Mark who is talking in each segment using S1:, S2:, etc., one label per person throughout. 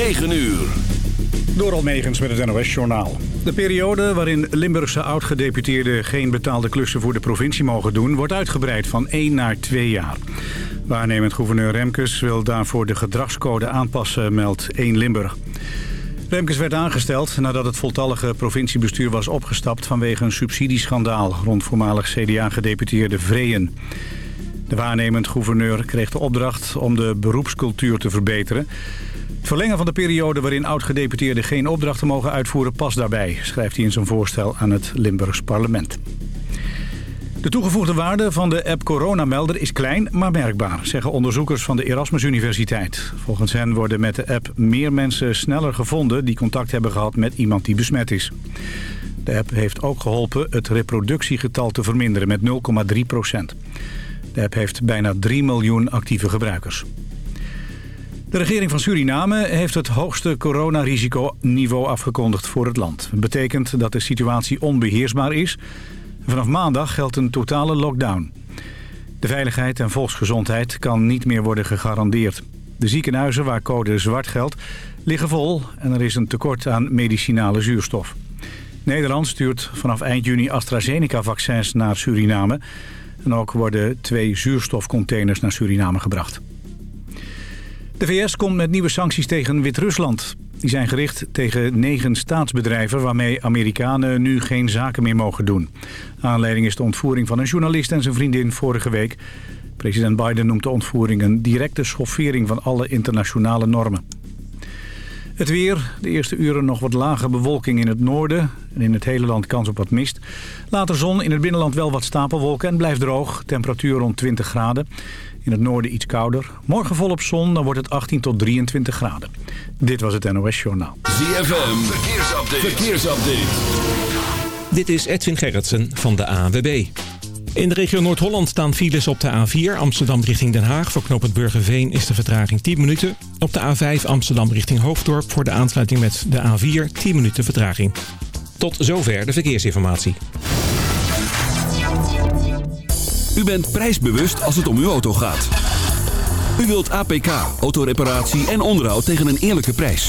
S1: 9 uur.
S2: Door Almegens met het NOS-journaal. De periode waarin Limburgse oud-gedeputeerden geen betaalde klussen voor de provincie mogen doen... wordt uitgebreid van 1 naar 2 jaar. Waarnemend gouverneur Remkes wil daarvoor de gedragscode aanpassen, meldt 1 Limburg. Remkes werd aangesteld nadat het voltallige provinciebestuur was opgestapt... vanwege een subsidieschandaal rond voormalig CDA-gedeputeerde Vreeën. De waarnemend gouverneur kreeg de opdracht om de beroepscultuur te verbeteren... Verlengen van de periode waarin oud-gedeputeerden geen opdrachten mogen uitvoeren past daarbij, schrijft hij in zijn voorstel aan het Limburgs parlement. De toegevoegde waarde van de app Coronamelder is klein, maar merkbaar, zeggen onderzoekers van de Erasmus Universiteit. Volgens hen worden met de app meer mensen sneller gevonden die contact hebben gehad met iemand die besmet is. De app heeft ook geholpen het reproductiegetal te verminderen met 0,3 procent. De app heeft bijna 3 miljoen actieve gebruikers. De regering van Suriname heeft het hoogste coronarisiconiveau afgekondigd voor het land. Het betekent dat de situatie onbeheersbaar is. Vanaf maandag geldt een totale lockdown. De veiligheid en volksgezondheid kan niet meer worden gegarandeerd. De ziekenhuizen waar code zwart geldt liggen vol en er is een tekort aan medicinale zuurstof. Nederland stuurt vanaf eind juni AstraZeneca-vaccins naar Suriname. En ook worden twee zuurstofcontainers naar Suriname gebracht. De VS komt met nieuwe sancties tegen Wit-Rusland. Die zijn gericht tegen negen staatsbedrijven waarmee Amerikanen nu geen zaken meer mogen doen. Aanleiding is de ontvoering van een journalist en zijn vriendin vorige week. President Biden noemt de ontvoering een directe schoffering van alle internationale normen. Het weer, de eerste uren nog wat lage bewolking in het noorden en in het hele land kans op wat mist. Later zon, in het binnenland wel wat stapelwolken en blijft droog. Temperatuur rond 20 graden. In het noorden iets kouder. Morgen volop zon, dan wordt het 18 tot 23 graden. Dit was het NOS Journaal.
S1: ZFM, verkeersupdate. verkeersupdate.
S3: Dit is Edwin Gerritsen van de ANWB. In de regio Noord-Holland staan files op de A4 Amsterdam richting Den Haag. Voor knooppunt Burgerveen is de vertraging 10 minuten. Op de A5 Amsterdam richting Hoofddorp voor de aansluiting met de A4 10 minuten vertraging. Tot zover de verkeersinformatie.
S1: U bent prijsbewust als het om uw auto gaat. U wilt APK, autoreparatie en onderhoud tegen een eerlijke prijs.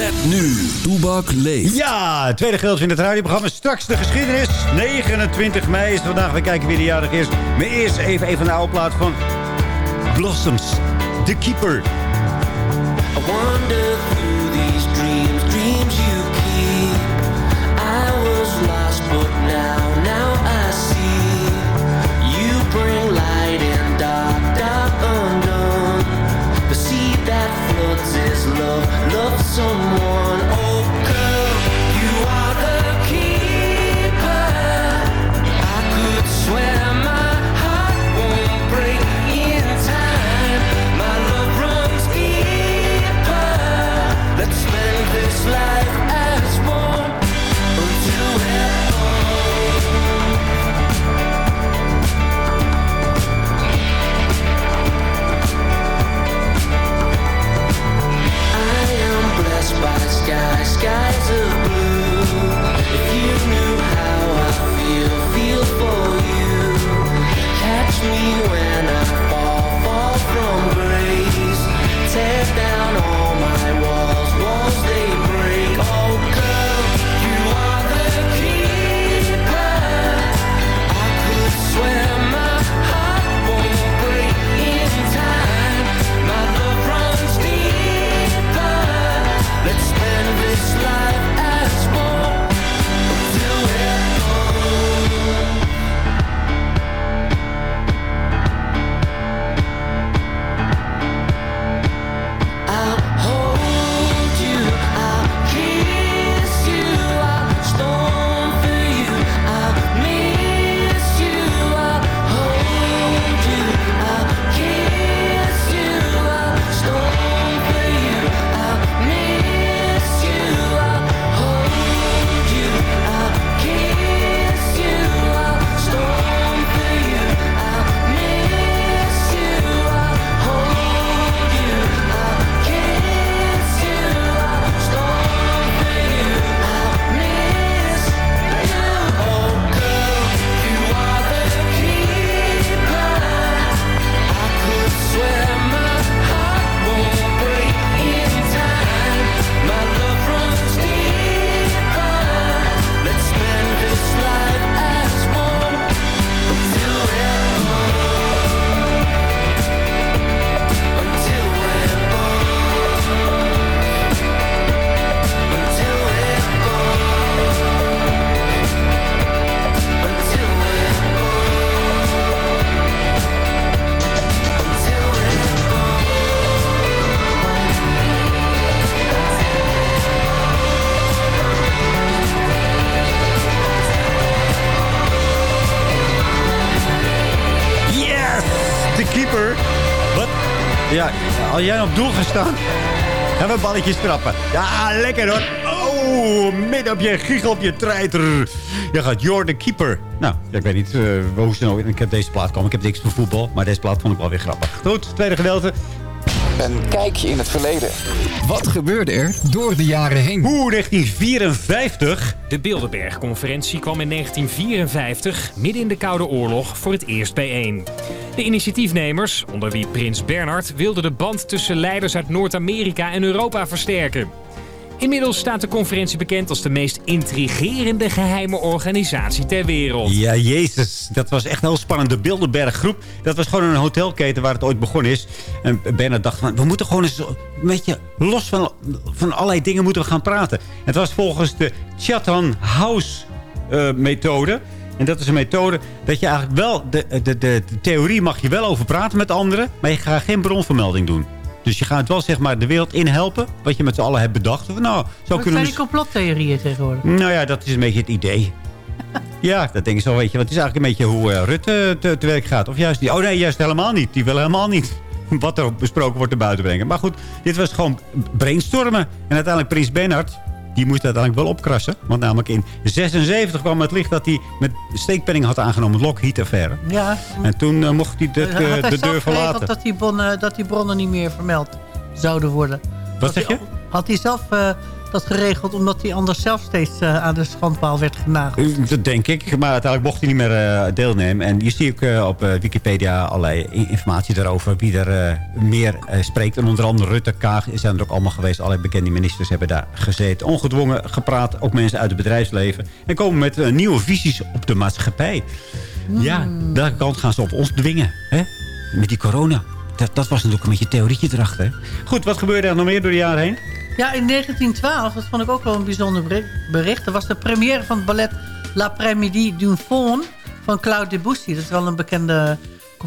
S1: Met nu, Toebak leeft.
S4: Ja, tweede gedeelte in het radioprogramma. Straks de geschiedenis. 29 mei is vandaag. We kijken wie de jarig is. Maar eerst even, even een oude plaat van Blossoms. The Keeper.
S5: I wonder through these dreams, dreams you keep. I was lost, but now, now I see. You bring light in dark, dark undone. The seed that floods is love, love someone.
S4: Doel gaat staan, gaan we balletjes trappen. Ja, lekker hoor. Oh, midden op je giegel op je treiter. Je gaat Jordan Keeper. Nou, ik weet niet eh, hoe snel ik heb deze plaat kwam. Ik heb niks voor voetbal, maar deze plaat vond ik wel weer grappig. Goed, tweede gedeelte.
S6: Een kijkje in het verleden.
S7: Wat gebeurde er door de jaren heen?
S4: Oeh, 1954.
S8: De Bilderberg-conferentie kwam in 1954, midden in de Koude Oorlog, voor het eerst bijeen. De initiatiefnemers, onder wie Prins Bernhard, wilden de band tussen leiders uit Noord-Amerika en Europa versterken. Inmiddels staat de conferentie bekend als de meest intrigerende geheime organisatie ter wereld.
S4: Ja, jezus. Dat was echt heel spannend. De Bilderberg groep. Dat was gewoon een hotelketen waar het ooit begonnen is. En Bernard dacht van, we moeten gewoon eens een beetje los van, van allerlei dingen moeten we gaan praten. Het was volgens de Chatham House eh, methode. En dat is een methode dat je eigenlijk wel... De, de, de, de theorie mag je wel over praten met anderen. Maar je gaat geen bronvermelding doen. Dus je gaat wel zeg maar de wereld inhelpen. Wat je met z'n allen hebt bedacht. Van, nou, zo
S9: Wat
S4: kunnen
S9: zijn
S4: we...
S9: die complottheorieën tegenwoordig?
S4: Nou ja, dat is een beetje het idee. Ja, dat denk ik zo, weet je. Want het is eigenlijk een beetje hoe eh, Rutte te, te werk gaat. Of juist niet. Oh nee, juist helemaal niet. Die wil helemaal niet wat er besproken wordt naar buiten brengen. Maar goed, dit was gewoon brainstormen. En uiteindelijk Prins Bernhard, die moest uiteindelijk wel opkrassen. Want namelijk in 76 kwam het licht dat hij met steekpenning had aangenomen. Lockheed-affaire.
S9: Ja.
S4: En toen eh, mocht hij
S9: hij
S4: de, deur verlaten.
S9: Dat die, bronnen, dat die bronnen niet meer vermeld zouden worden.
S4: Wat zeg je?
S9: Had hij zelf eh, dat geregeld omdat hij anders zelf steeds eh, aan de schandpaal werd genageld?
S4: Dat denk ik. Maar uiteindelijk mocht hij niet meer eh, deelnemen. En je ziet ook eh, op Wikipedia allerlei informatie daarover. Wie er meer spreekt. En onder andere Rutte, Kaag zijn er ook allemaal geweest. Allerlei bekende ministers hebben daar gezeten. Ongedwongen gepraat. Ook mensen uit het bedrijfsleven. En komen met nieuwe visies op de maatschappij. Ja, welke kant gaan ze op ons dwingen? Hè? Met die corona. Dat, dat was natuurlijk een beetje theorietje erachter. Goed, wat gebeurde er nog meer door de jaren heen?
S9: Ja, in 1912, dat vond ik ook wel een bijzonder beri- bericht. Er was de première van het ballet L'après-midi d'une faune van Claude Debussy. Dat is wel een bekende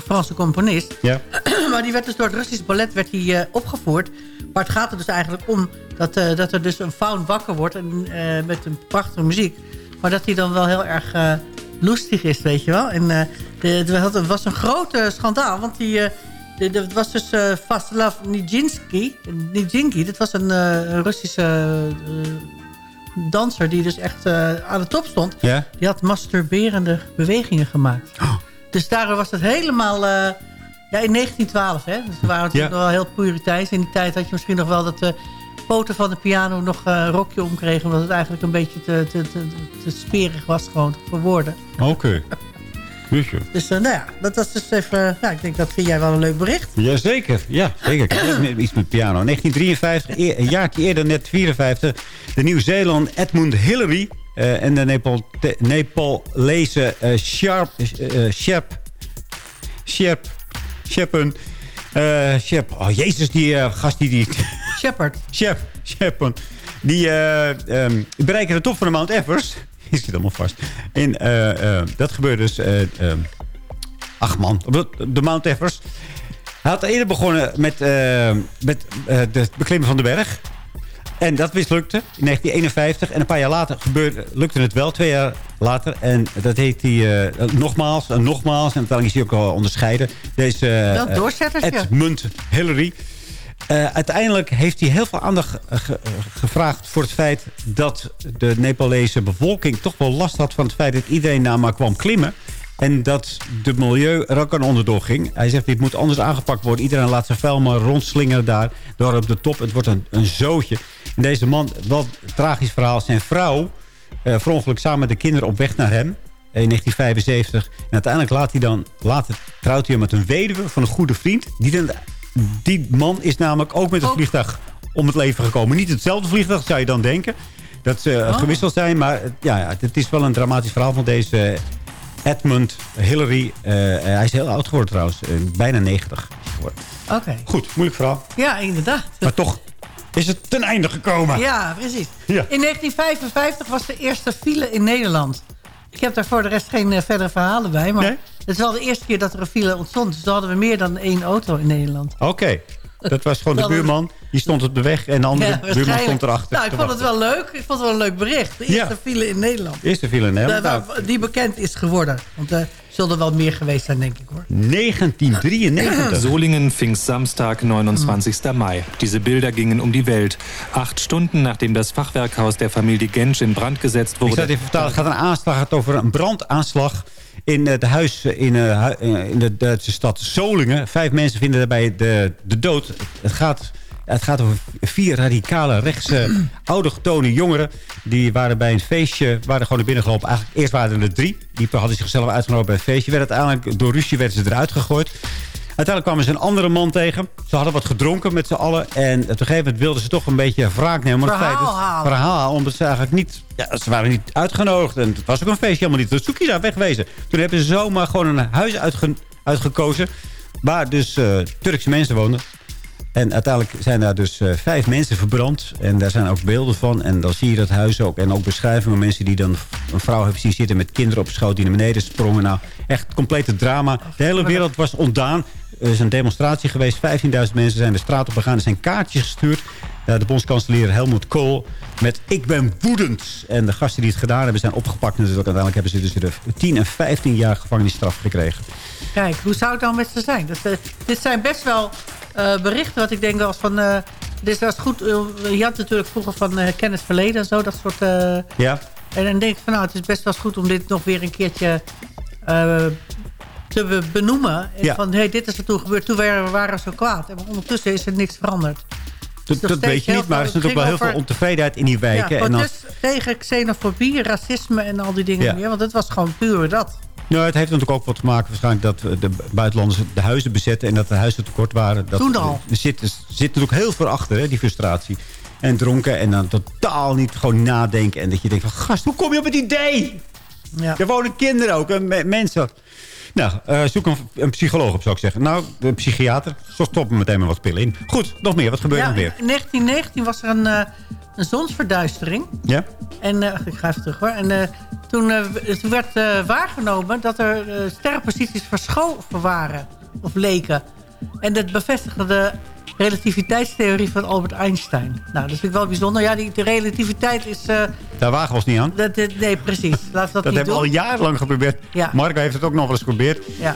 S9: Franse componist.
S4: Ja.
S9: maar die werd dus door het Russisch ballet werd die, eh, opgevoerd. Maar het gaat er dus eigenlijk om dat, eh, dat er dus een faun wakker wordt en, eh, met een prachtige muziek. Maar dat hij dan wel heel erg loestig is, weet je wel. En het was- een groot eh, schandaal, want die... het was dus eh Vaslav Nijinsky. Nijinsky, dat was een, eh, Russische eh, danser die dus echt aan de top stond.
S4: Ja?
S9: Die had masturberende bewegingen gemaakt. Dus daardoor was het helemaal... ja, in 1912, hè. Dus we waren natuurlijk
S4: Ja.
S9: wel heel puriteins. In die tijd had je misschien nog wel dat de poten van de piano nog een rokje omkregen. Omdat het eigenlijk een beetje te, te, te, te sperig was gewoon voor woorden.
S4: Oké. Ja.
S9: Dus eh, nou ja, dat was dus even... Nou, ik denk dat vind jij wel een leuk bericht.
S4: Jazeker, ja, zeker. Iets met piano. 1953, e- een jaartje eerder, net 54. De Nieuw-Zeeland Edmund Hillary eh, en de Nepal Nepalese eh, Sharp, eh, eh, Shep, Shep, eh. Oh, jezus, die eh, gast die... die
S9: Shepard.
S4: Shep, Shepen. Die eh, ehm, bereiken de top van de Mount Everest. Die zit allemaal vast. En eh, eh, dat gebeurde dus... eh, ach man, op de, Mount Everest. Hij had eerder begonnen met, met de beklimmen van de berg. En dat mislukte in 1951. En een paar jaar later gebeurde, lukte het wel, twee jaar later. En dat heet hij nogmaals en nogmaals. En uiteindelijk is hij ook al onderscheiden. Deze
S9: doorzettertje.
S4: Edmund Hillary. Eh, uiteindelijk heeft hij heel veel aandacht eh, eh, gevraagd voor het feit... dat de Nepalese bevolking toch wel last had van het feit... dat iedereen nou maar kwam klimmen. En dat de milieu er ook aan onderdoor ging. Hij zegt, dit moet anders aangepakt worden. Iedereen laat zijn vuil maar rondslingeren daar. Door op de top. Het wordt een, een zootje. En deze man, wel een tragisch verhaal. Zijn vrouw, eh verongeluk samen met de kinderen op weg naar hem. In 1975. En uiteindelijk laat hij dan, trouwt hij met een weduwe van een goede vriend. Die, dan, die man is namelijk ook met een
S9: Ook.
S4: vliegtuig om het leven gekomen. Niet hetzelfde vliegtuig, zou je dan denken. Dat ze eh,
S9: Oh.
S4: gewisseld zijn. Maar eh, ja, het is wel een dramatisch verhaal van deze Edmund Hillary. Eh, eh, hij is heel oud geworden trouwens. Eh, bijna 90 is hij geworden.
S9: Oké.
S4: Goed, moeilijk verhaal.
S9: Ja, inderdaad.
S4: Maar toch is het ten einde gekomen.
S9: Ja, precies.
S4: Ja.
S9: In 1955 was de eerste file in Nederland. Ik heb daar voor de rest geen eh, verdere verhalen bij. Maar
S4: Nee?
S9: het is wel de eerste keer dat er een file ontstond. Dus toen hadden we meer dan één auto in Nederland.
S4: Oké. Dat was gewoon de buurman. Die stond op de weg en de andere
S9: Ja,
S4: buurman stond erachter.
S9: Nou, ik vond het wel leuk. Ik vond het wel een leuk bericht. De eerste
S4: Ja.
S9: file in Nederland.
S4: Eerste file in Nederland.
S9: Die bekend is geworden. Want eh, Zullen er wel meer geweest zijn, denk ik hoor.
S4: 1993.
S10: Solingen, Pfingstsamstag, 29. Mai. Diese Bilder gingen um die Welt. Acht Stunden nachdem das Fachwerkhaus der Familie Gensch in Brand gesetzt
S4: Ik zal
S10: wurde.
S4: het even vertalen. Het gaat een aanslag het over een brandaanslag in het huis in, eh, eh, in de Duitse stad Solingen. Vijf mensen vinden daarbij de, de dood. Het gaat, het gaat over vier radicale rechtse autochtone jongeren. Die waren bij een feestje, waren gewoon naar binnen gelopen. Eigenlijk, eerst waren er drie. Die hadden zichzelf uitgenodigd bij het feestje. Werden uiteindelijk, door ruzie werden ze eruit gegooid. Uiteindelijk kwamen ze een andere man tegen. Ze hadden wat gedronken met z'n allen. En op een gegeven moment wilden ze toch een beetje wraak nemen. Maar het
S9: Verhaal
S4: feit dat-
S9: halen.
S4: verhaal, omdat ze eigenlijk niet... Ja, ze waren niet uitgenodigd. En het was ook een feestje helemaal niet. Dus zoek je daar wegwezen. Toen hebben ze zomaar gewoon een huis uitge- uitgekozen. Waar dus eh, Turkse mensen woonden. En uiteindelijk zijn daar dus eh, vijf mensen verbrand. En daar zijn ook beelden van. En dan zie je dat huis ook. En ook beschrijvingen van mensen die dan een vrouw hebben zien zitten... met kinderen op schoot die naar beneden sprongen. Nou, echt complete drama. De hele wereld was ontdaan. Er is een demonstratie geweest. 15.000 mensen zijn de straat op gegaan. Er zijn kaartjes gestuurd. Eh, de bondskanselier Helmut Kool met Ik ben woedend. En de gasten die het gedaan hebben zijn opgepakt. En dus uiteindelijk hebben ze dus de 10 en 15 jaar gevangenisstraf gekregen.
S9: Kijk, hoe zou het dan met ze zijn? Dat, eh, dit zijn best wel eh, berichten wat ik denk als van... eh, dit was goed. eh, je had natuurlijk vroeger van kennis verleden en zo, dat soort...
S4: Ja,
S9: en dan denk ik van nou, het is best wel goed om dit nog weer een keertje te be- benoemen. En
S4: Ja.
S9: Van, hey, dit is er toen gebeurd, toen waren we waren zo kwaad. En ondertussen is er niks veranderd.
S4: Dat, weet je niet. Maar er is natuurlijk wel heel veel ontevredenheid in die wijken.
S9: ja,
S4: en dan,
S9: tegen xenofobie, racisme en al die dingen
S4: Ja.
S9: meer. Want het was gewoon puur dat.
S4: Nou, het heeft natuurlijk ook wat te maken waarschijnlijk dat de buitenlanders de huizen bezetten en dat de huizen tekort waren. Dat,
S9: Toen al.
S4: Er zit, er zit natuurlijk heel veel achter, hè, die frustratie. En dronken en dan totaal niet gewoon nadenken. En dat je denkt van, gast, hoe kom je op het idee?
S9: Ja.
S4: Er wonen kinderen ook, en me- mensen. Nou, eh, zoek een, een psycholoog op, zou ik zeggen. Nou, een psychiater. Zo stoppen meteen maar wat pillen in. Goed, nog meer. Wat gebeurt er
S9: Ja,
S4: nog meer?
S9: in 1919 was er een, eh, een zonsverduistering.
S4: Ja?
S9: En eh, ik ga even terug hoor. En toen, toen werd waargenomen dat er sterrenposities verschoven waren. Of leken. En dat bevestigde de relativiteitstheorie van Albert Einstein. Nou, dat vind ik wel bijzonder. Ja, die, de relativiteit is... eh,
S4: Daar wagen we ons niet aan.
S9: dat, dat- nee, precies. We dat,
S4: Dat
S9: niet
S4: hebben we al jarenlang geprobeerd.
S9: Ja.
S4: Marco heeft het ook nog wel eens geprobeerd.
S9: Ja.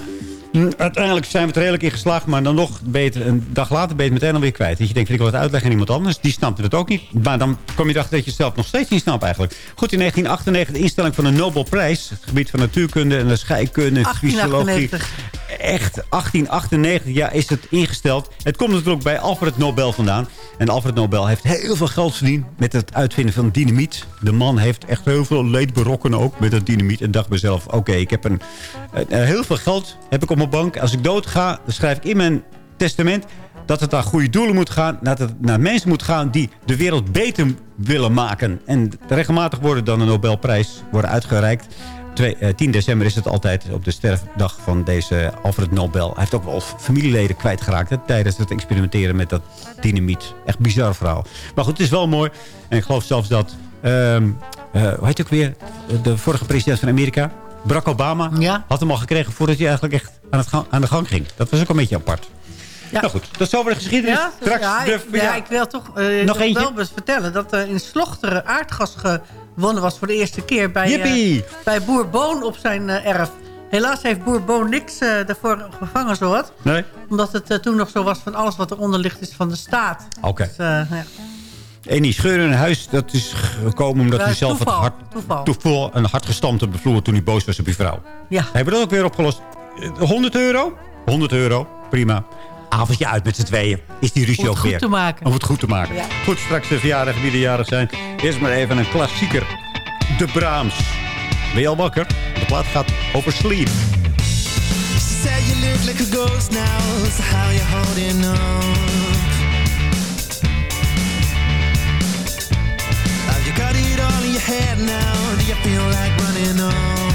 S4: Hm, Uiteindelijk zijn we er redelijk in geslaagd. Maar dan nog beter, een dag later ben je het meteen alweer kwijt. Dat je denkt, ik wil het uitleggen aan iemand anders. Die snapte het ook niet. Maar dan kom je erachter dat je het zelf nog steeds niet snapt eigenlijk. Goed, in 1998 de instelling van de Nobelprijs. Het gebied van natuurkunde en de scheikunde, fysiologie.
S9: 1898.
S4: Echt, 1898 ja, is het ingesteld. Het komt natuurlijk bij Alfred Nobel vandaan. En Alfred Nobel heeft heel veel geld verdiend met het uitvinden van dynamiet. De man heeft echt heel veel leed berokken ook met het dynamiet. En dacht mezelf, oké, ik heb een, eh, heel veel geld heb ik op mijn Als ik dood ga, dan schrijf ik in mijn testament dat het naar goede doelen moet gaan. Dat het naar mensen moet gaan die de wereld beter willen maken. En regelmatig worden dan een Nobelprijs worden uitgereikt. Twee- eh, 10 december is het altijd op de sterfdag van deze Alfred Nobel. Hij heeft ook wel familieleden kwijtgeraakt hè, tijdens het experimenteren met dat dynamiet. Echt bizar verhaal. Maar goed, het is wel mooi. En ik geloof zelfs dat... ehm, eh, hoe heet ook weer? De vorige president van Amerika, Barack Obama...
S9: Ja.
S4: had hem al gekregen voordat hij eigenlijk echt aan, het gang, aan de gang ging. Dat was ook een beetje apart.
S9: Ja.
S4: Nou goed, dat is over de geschiedenis.
S9: Ja,
S4: Straks
S9: ja,
S4: de,
S9: ja, ik wil toch eh, nog
S4: eentje?
S9: wel eens vertellen... dat er in Slochteren aardgas gewonnen was voor de eerste keer... bij, eh, bij Boer Boon op zijn eh, erf. Helaas heeft Boer Boon niks daarvoor gevangen, zo wat.
S4: Nee?
S9: Omdat het toen nog zo was van alles wat eronder ligt is van de staat.
S4: Oké.
S9: Dus, ja.
S4: En die scheur in huis, dat is gekomen omdat hij zelf
S9: toeval,
S4: het hart,
S9: toeval.
S4: toeval een hart gestampt op de vloer toen hij boos was op die vrouw.
S9: Ja.
S4: Hebben we dat ook weer opgelost? Eh, 100 euro? 100 euro, prima. Avondje uit met z'n tweeën. Is die ruzie
S9: Om het
S4: ook
S9: goed
S4: weer.
S9: te maken.
S4: Om het goed te maken.
S9: Ja.
S4: Goed, straks de verjaardag wie de jarig zijn. Eerst maar even een klassieker. De Brahms. Ben je al wakker? De plaat gaat over sleep.
S11: Said you look like a ghost now, so how you holding on? Your head now? Do you feel like running off?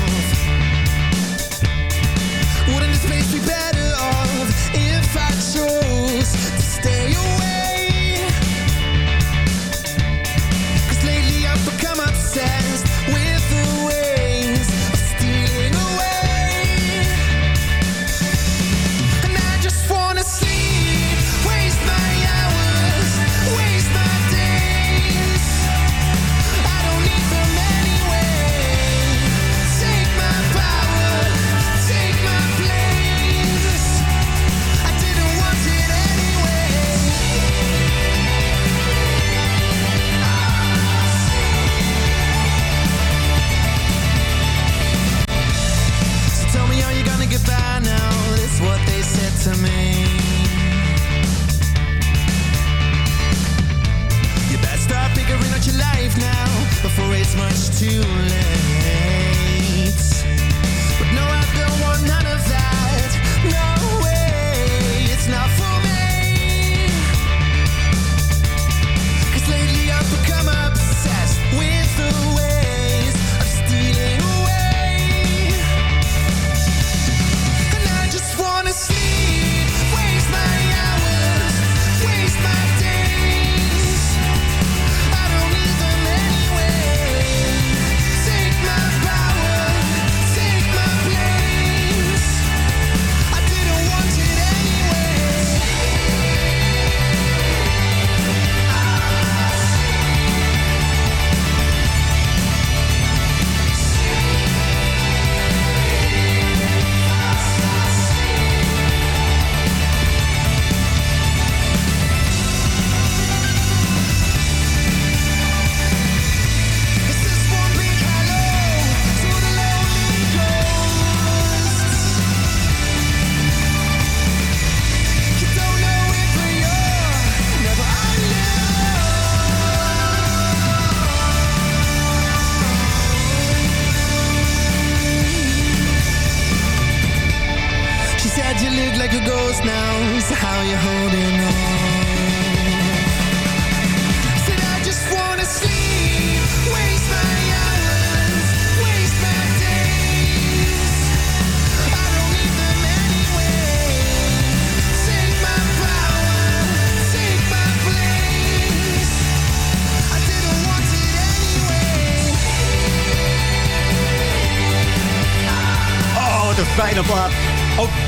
S11: It's much too late. But no, I don't want none of that. No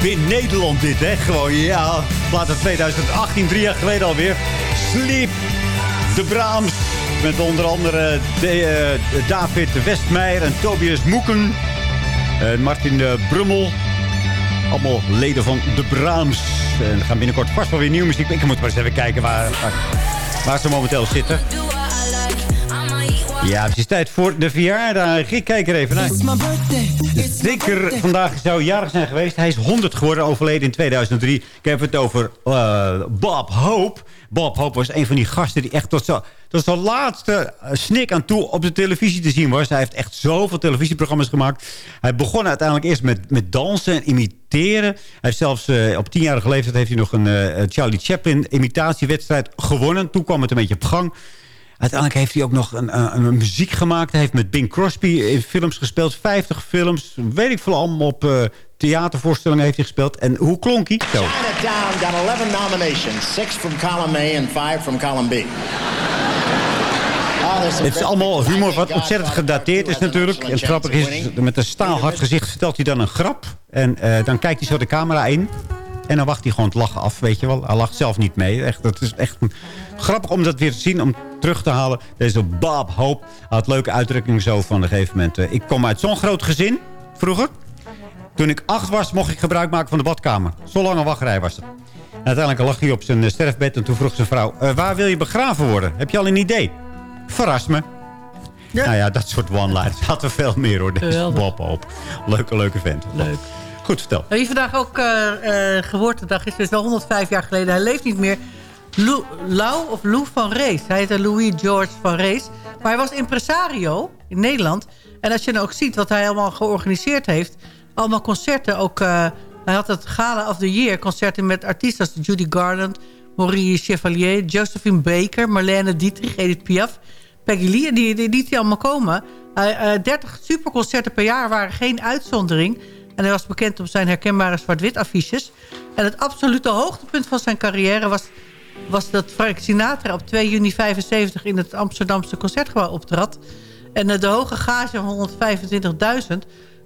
S4: In Nederland dit, hè? Gewoon, ja. Plaat uit 2018, drie jaar geleden alweer. Sleep, de Braams. Met onder andere de, eh, David Westmeijer en Tobias Moeken. En Martin eh, Brummel. Allemaal leden van de Braams. En gaan binnenkort vast wel weer nieuwe muziek. Ik moet maar eens even kijken waar, waar, waar ze momenteel zitten. Ja, het is tijd voor de verjaardag. Ik kijk er even naar.
S11: Birthday.
S4: vandaag zou jarig zijn geweest. Hij is 100 geworden, overleden in 2003. Ik heb het over eh, Bob Hope. Bob Hope was een van die gasten die echt tot, zo, tot zijn laatste eh, snik aan toe op de televisie te zien was. Hij heeft echt zoveel televisieprogramma's gemaakt. Hij begon uiteindelijk eerst met, met dansen en imiteren. Hij heeft zelfs eh, op tienjarige leeftijd heeft hij nog een Charlie Chaplin imitatiewedstrijd gewonnen. Toen kwam het een beetje op gang. Uiteindelijk heeft hij ook nog een, een, een muziek gemaakt. Hij heeft met Bing Crosby in films gespeeld. 50 films. Weet ik veel allemaal op eh, theatervoorstellingen heeft hij gespeeld. En hoe klonk hij? Zo.
S12: Chinatown got 11 nominations, from column A and five from column B. Some
S4: Het is allemaal humor wat ontzettend gedateerd is natuurlijk. En het grappige is, met een staalhard gezicht vertelt hij dan een grap. En eh, dan kijkt hij zo de camera in. En dan wacht hij gewoon het lachen af, weet je wel. Hij lacht zelf niet mee. Echt, dat is echt grappig om dat weer te zien, om terug te halen. Deze Bob Hope had leuke uitdrukkingen zo van een gegeven moment. eh, ik kom uit zo'n groot gezin, vroeger. Toen ik acht was, mocht ik gebruik maken van de badkamer. Zo lang een wachtrij was het. En uiteindelijk lag hij op zijn eh, sterfbed en toen vroeg zijn vrouw... "Eh, waar wil je begraven worden? Heb je al een idee? Verras me. Nou ja, dat soort one-liners. Hadden we veel meer hoor. Deze. Bob Hope. Leuke, leuke vent.
S9: Leuk.
S4: Goed, vertel.
S9: Wie vandaag ook eh geboortedag is, dus wel 105 jaar geleden. Hij leeft niet meer. Lou, Lau of Lou van Rees. Hij heette Louis George van Rees. Maar hij was impresario in Nederland. En als je dan ook ziet wat hij allemaal georganiseerd heeft. Allemaal concerten. Ook, eh, hij had het Gala of the Year. Concerten met artiesten als Judy Garland, Maurice Chevalier, Josephine Baker, Marlene Dietrich, Edith Piaf, Peggy Lee. Die, die liet hij allemaal komen. Hij, eh, 30 superconcerten per jaar waren geen uitzondering. En hij was bekend om zijn herkenbare zwart-wit affiches. En het absolute hoogtepunt van zijn carrière was, was dat Frank Sinatra op 2 juni 75 in het Amsterdamse Concertgebouw optrad. En eh, de hoge gage van 125.000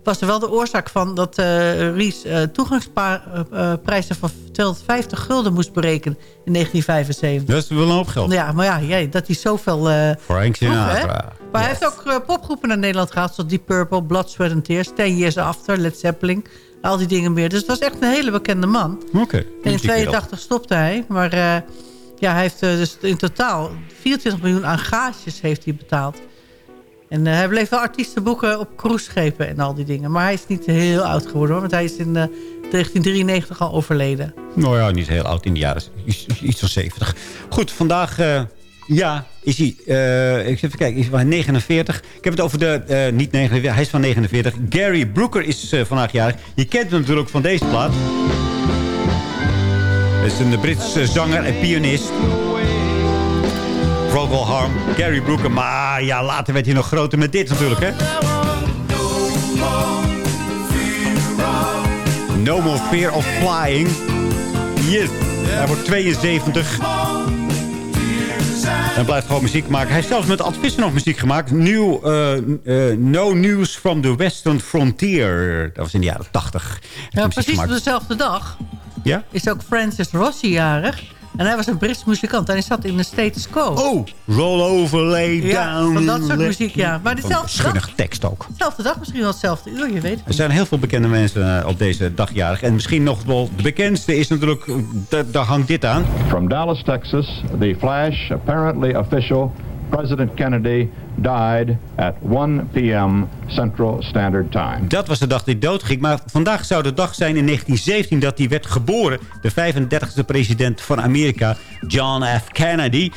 S9: was er wel de oorzaak van dat eh Ries eh, toegangsprijzen van 250 gulden moest berekenen in 1975.
S4: Dat is wel een hoop geld.
S9: Ja, maar ja, jij, dat hij zoveel...
S4: Frank
S9: vroeg?
S4: Sinatra.
S9: Maar hij heeft ook popgroepen naar Nederland gehaald... zoals Deep Purple, Blood, Sweat and Tears... Ten Years After, Led Zeppelin... al die dingen meer. Dus het was echt een hele bekende man.
S4: Oké.
S9: En in
S4: muziekwereld.
S9: 82 stopte hij. Maar eh, ja, hij heeft eh, dus in totaal 24 miljoen aan gages heeft hij betaald. En eh, hij bleef wel artiesten boeken op cruiseschepen en al die dingen. Maar hij is niet heel oud geworden hoor. Want hij is in eh, 1993 al overleden.
S4: Nou ja, niet heel oud in de jaren. Iets, iets van 70. Goed, vandaag... ja, is hij, eh, ik even kijken, is hij van 49. Ik heb het over de, eh, niet 49, hij is van 49. Gary Brooker is eh, vandaag jarig. Je kent hem natuurlijk van deze plaat. Het is een Britse zanger en pianist. Procol Harm, Gary Brooker. Maar ja, later werd hij nog groter met dit natuurlijk, hè. No More Fear of Flying. Yes. Hij wordt 72. En blijft gewoon muziek maken. Hij heeft zelfs met Advissen nog muziek gemaakt. New, eh, eh, no News from the Western Frontier. Dat was in de jaren 80.
S9: Ja, precies op dezelfde dag
S4: Ja?
S9: is ook Francis Rossi jarig. En hij was een Brits muzikant en hij zat in de status quo.
S4: Oh, roll over, lay
S9: Ja,
S4: down.
S9: van dat soort muziek, ja. Maar dezelfde dag,
S4: tekst ook.
S9: dezelfde dag misschien wel hetzelfde uur, je weet het
S4: Er zijn heel veel bekende mensen eh, op deze dag jarig. En misschien nog wel de bekendste is natuurlijk... eh, da- Daar hangt dit aan.
S13: From Dallas, Texas, the flash, apparently official, President Kennedy died at 1 p.m. Central Standard Time.
S4: Dat was de dag hij doodging. Maar vandaag zou de dag zijn in 1917 dat hij werd geboren. De 35e president van Amerika, John F. Kennedy.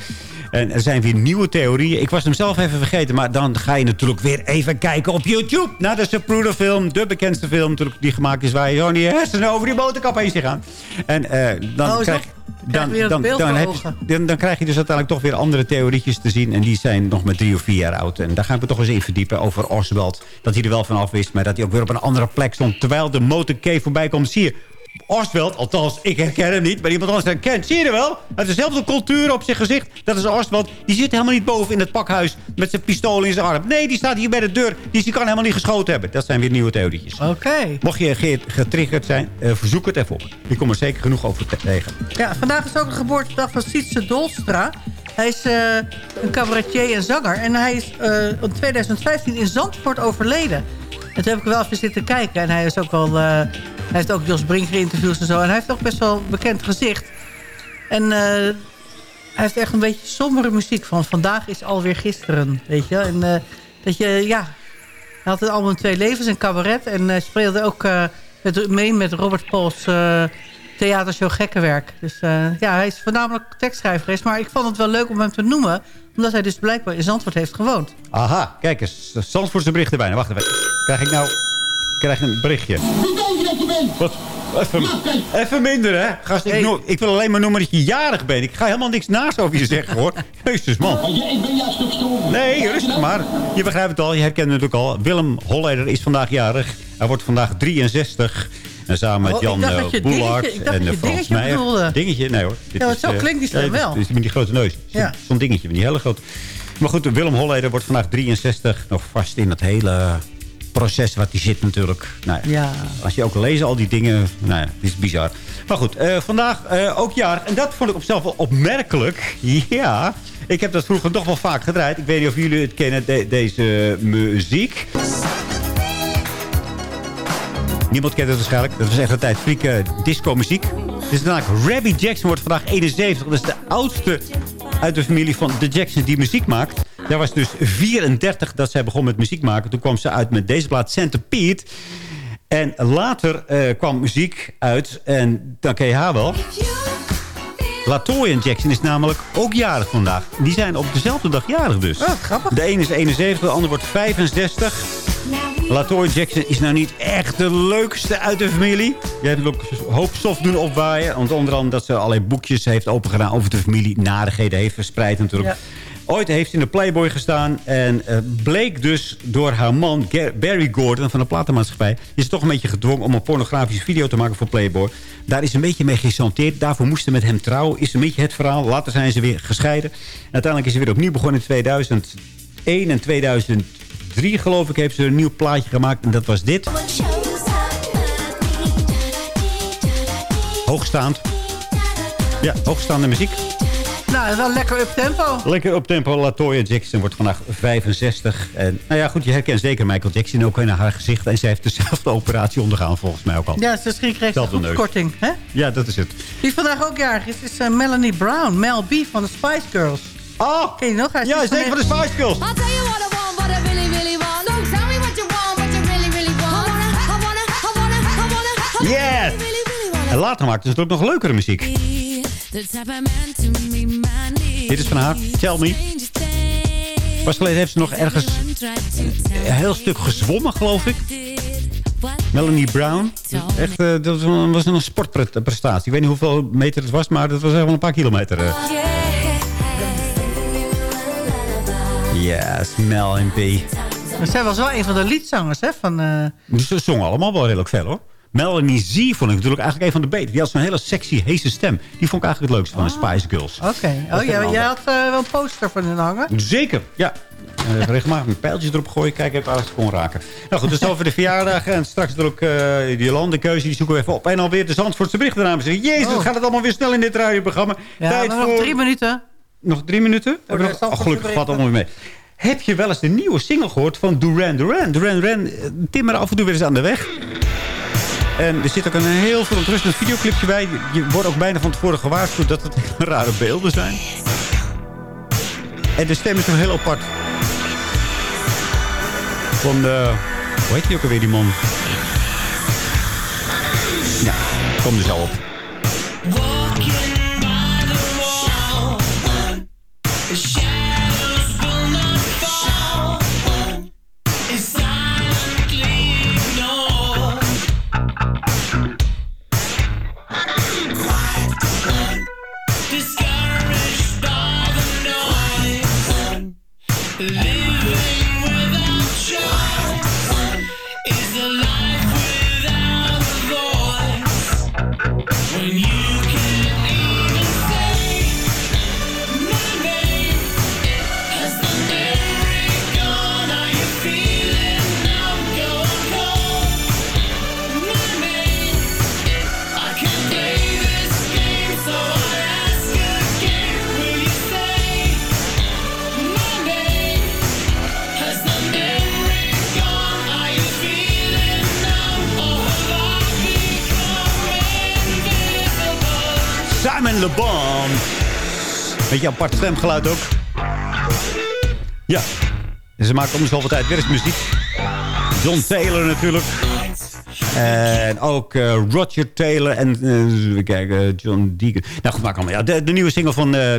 S4: En er zijn weer nieuwe theorieën. Ik was hem zelf even vergeten. Maar dan ga je natuurlijk weer even kijken op YouTube. Naar de Zapruder film. De bekendste film natuurlijk die gemaakt is. Waar je gewoon die hersenen over die motorkap heen ziet gaan. En eh, dan
S9: Oh, zo
S4: krijg
S9: krijg je
S4: heb
S9: ogen.
S4: je, dan, dan krijg je dus uiteindelijk toch weer andere theorietjes te zien. En die zijn nog maar drie of vier jaar oud. En daar ga ik me toch eens in verdiepen over Oswald. Dat hij er wel van af wist, maar dat hij ook weer op een andere plek stond. Terwijl de motorcade voorbij komt, zie je... Oswald, althans, ik herken hem niet, maar iemand anders herkent. Zie je er wel? Hij heeft dezelfde cultuur op zijn gezicht. Dat is Oswald. Die zit helemaal niet boven in het pakhuis met zijn pistool in zijn arm. Nee, die staat hier bij de deur. Dus die kan helemaal niet geschoten hebben. Dat zijn weer nieuwe theorietjes.
S9: Oké.
S4: Mocht je ge- getriggerd zijn, eh, verzoek het even op. Ik kom er zeker genoeg over te- tegen.
S9: Ja, vandaag is ook de geboortedag van Sietse Dolstra. Hij is eh, een cabaretier en zanger. En hij is eh, in 2015 in Zandvoort overleden. En toen heb ik wel even zitten kijken. En hij is ook wel... hij heeft ook Jos Brink geïnterviewd en zo. En hij heeft ook best wel een bekend gezicht. En eh, hij heeft echt een beetje sombere muziek van... Vandaag is alweer gisteren, weet je. En eh, dat je, ja... Hij had het album Twee Levens en cabaret. En hij speelde ook eh, met, mee met Robert Pauls eh, theatershow Gekkenwerk. Dus eh, ja, hij is voornamelijk tekstschrijver geweest. Maar ik vond het wel leuk om hem te noemen. Omdat hij dus blijkbaar in Zandvoort heeft gewoond.
S4: Aha, kijk eens. Zandvoortse berichten bijna. Wacht even. Krijg ik nou... Krijg een berichtje. Wat? Even, even minder, hè? Gast, ik, no- ik wil alleen maar noemen dat je jarig bent. Ik ga helemaal niks naast over je zeggen, hoor. Jezus, man.
S14: Ik ben juist op stoel.
S4: Nee, rustig maar. Je begrijpt het al, je herkent het natuurlijk al. Willem Holleder is vandaag jarig. Hij wordt vandaag 63. En samen met
S9: Oh, ik
S4: Jan
S9: dacht dat je
S4: Boelaert
S9: dingetje- ik dacht
S4: en
S9: dat
S4: eh,
S9: je
S4: Frans
S9: dingetje
S4: Meijer.
S9: bedoelde.
S4: Dingetje? Nee hoor. Dit
S9: Ja, want zo
S4: eh,
S9: klinkt die stem
S4: nee, dit-
S9: wel.
S4: Dit is met die grote neus.
S9: Ja.
S4: Zo'n dingetje, met die hele grote. Maar goed, Willem Holleder wordt vandaag 63. Nog vast in het hele proces wat hij zit natuurlijk. Nou ja. Als je ook leest al die dingen, nou dit is bizar. Maar goed, eh, vandaag eh, ook jarig. En dat vond ik op zichzelf wel opmerkelijk. Ja, ik heb dat vroeger toch wel vaak gedraaid. Ik weet niet of jullie het kennen, de- deze muziek. Niemand kent het waarschijnlijk. Dat was echt een tijd frieke disco-muziek. Het is namelijk Rabbi Jackson wordt vandaag 71. Dat is de oudste uit de familie van de Jackson die muziek maakt. Zij was dus 34 dat zij begon met muziek maken. Toen kwam ze uit met deze plaat Centipede. En later eh, kwam muziek uit. En dan ken je haar wel. Latoya Jackson is namelijk ook jarig vandaag. Die zijn op dezelfde dag jarig dus.
S9: Oh, grappig.
S4: De ene is 71, de ander wordt 65. Latoya Jackson is nou niet echt de leukste uit de familie. Je hebt ook een hoop stof doen opwaaien. Want onder andere dat ze allerlei boekjes heeft opengedaan over de familie. Narigheden heeft verspreid natuurlijk.
S9: Ja.
S4: Ooit heeft ze in de Playboy gestaan. En eh, bleek dus door haar man Barry Gordon van de platenmaatschappij... is toch een beetje gedwongen om een pornografische video te maken voor Playboy. Daar is een beetje mee gechanteerd. Daarvoor moest ze met hem trouwen. Is een beetje het verhaal. Later zijn ze weer gescheiden. En uiteindelijk is ze weer opnieuw begonnen in 2001 en 2003 geloof ik heeft ze een nieuw plaatje gemaakt. En dat was dit. Hoogstaand. Ja, hoogstaande muziek.
S9: Nou, wel lekker up tempo.
S4: Lekker op tempo. Latoya Jackson wordt vandaag 65. En nou ja, goed, je herkent zeker Michael Jackson ook in haar gezicht. En zij heeft dezelfde operatie ondergaan volgens mij ook al.
S9: Ja, dus misschien kreeg ze een goedkorting. Hè?
S4: Ja, dat is het.
S9: Wie vandaag ook jarig is, is eh, Melanie Brown. Mel B van de Spice Girls.
S4: Oh!
S9: Ken je nog? Hij
S4: Ja,
S9: dus
S4: zeker van de Spice Girls.
S15: I'll tell you what I want, what I really, really want. Tell me what you want, what you really, really want. I wanna, I wanna, I wanna, I wanna, I wanna,
S4: Yes!
S15: really, really wanna
S4: En later maakte ze natuurlijk nog leukere muziek.
S15: be the type of man to meet my needs.
S4: Dit is van haar. Tell me. Pas geleden heeft ze nog ergens een heel stuk gezwommen, geloof ik. Melanie Brown. Echt, eh, dat was een, was een sportprestatie. Ik weet niet hoeveel meter het was, maar dat was echt wel een paar kilometer. eh. Ja, Mel en B.
S9: Zij was wel een van de liedzangers hè, van... eh,
S4: Dus ze zongen allemaal wel redelijk veel, hoor. Melanie Z vond ik natuurlijk eigenlijk een van de betere. Die had zo'n hele sexy, heese stem. Die vond ik eigenlijk het leukste van de Spice Girls.
S9: Oké. Oh, jij, jij had eh, wel een poster van hun hangen.
S4: Zeker, ja. Uh, regelmatig met pijltjes erop gooien. Kijken of het kon raken. Nou goed, dus over de verjaardag. En straks natuurlijk uh, die landenkeuze. Die zoeken we even op. En alweer de Zandvoortse berichten, dames en heren. Jezus,
S9: Oh.
S4: gaat het allemaal weer snel in dit radioprogramma.
S9: Ja,
S4: Tijd
S9: maar nog
S4: voor...
S9: drie minuten.
S4: Nog drie minuten?
S9: Voor
S4: Hebben nog- Oh, gelukkig allemaal weer mee. Heb je wel eens de nieuwe single gehoord van Duran Duran? Duran Duran eh, timmeren af en toe weer eens aan de weg. En er zit ook een heel verontrustend videoclipje bij. Je wordt ook bijna van tevoren gewaarschuwd dat het rare beelden zijn. En de stem is nog heel apart. Van de... Hoe heet die ook alweer, die man? Nou, kom er zo op. Beetje apart stemgeluid ook. Ja. Ze maken om zoveel tijd weer eens muziek. John Taylor natuurlijk. En ook eh, Roger Taylor en even kijken, John Deacon. Nou goed, maak allemaal. Ja, de, nieuwe single van eh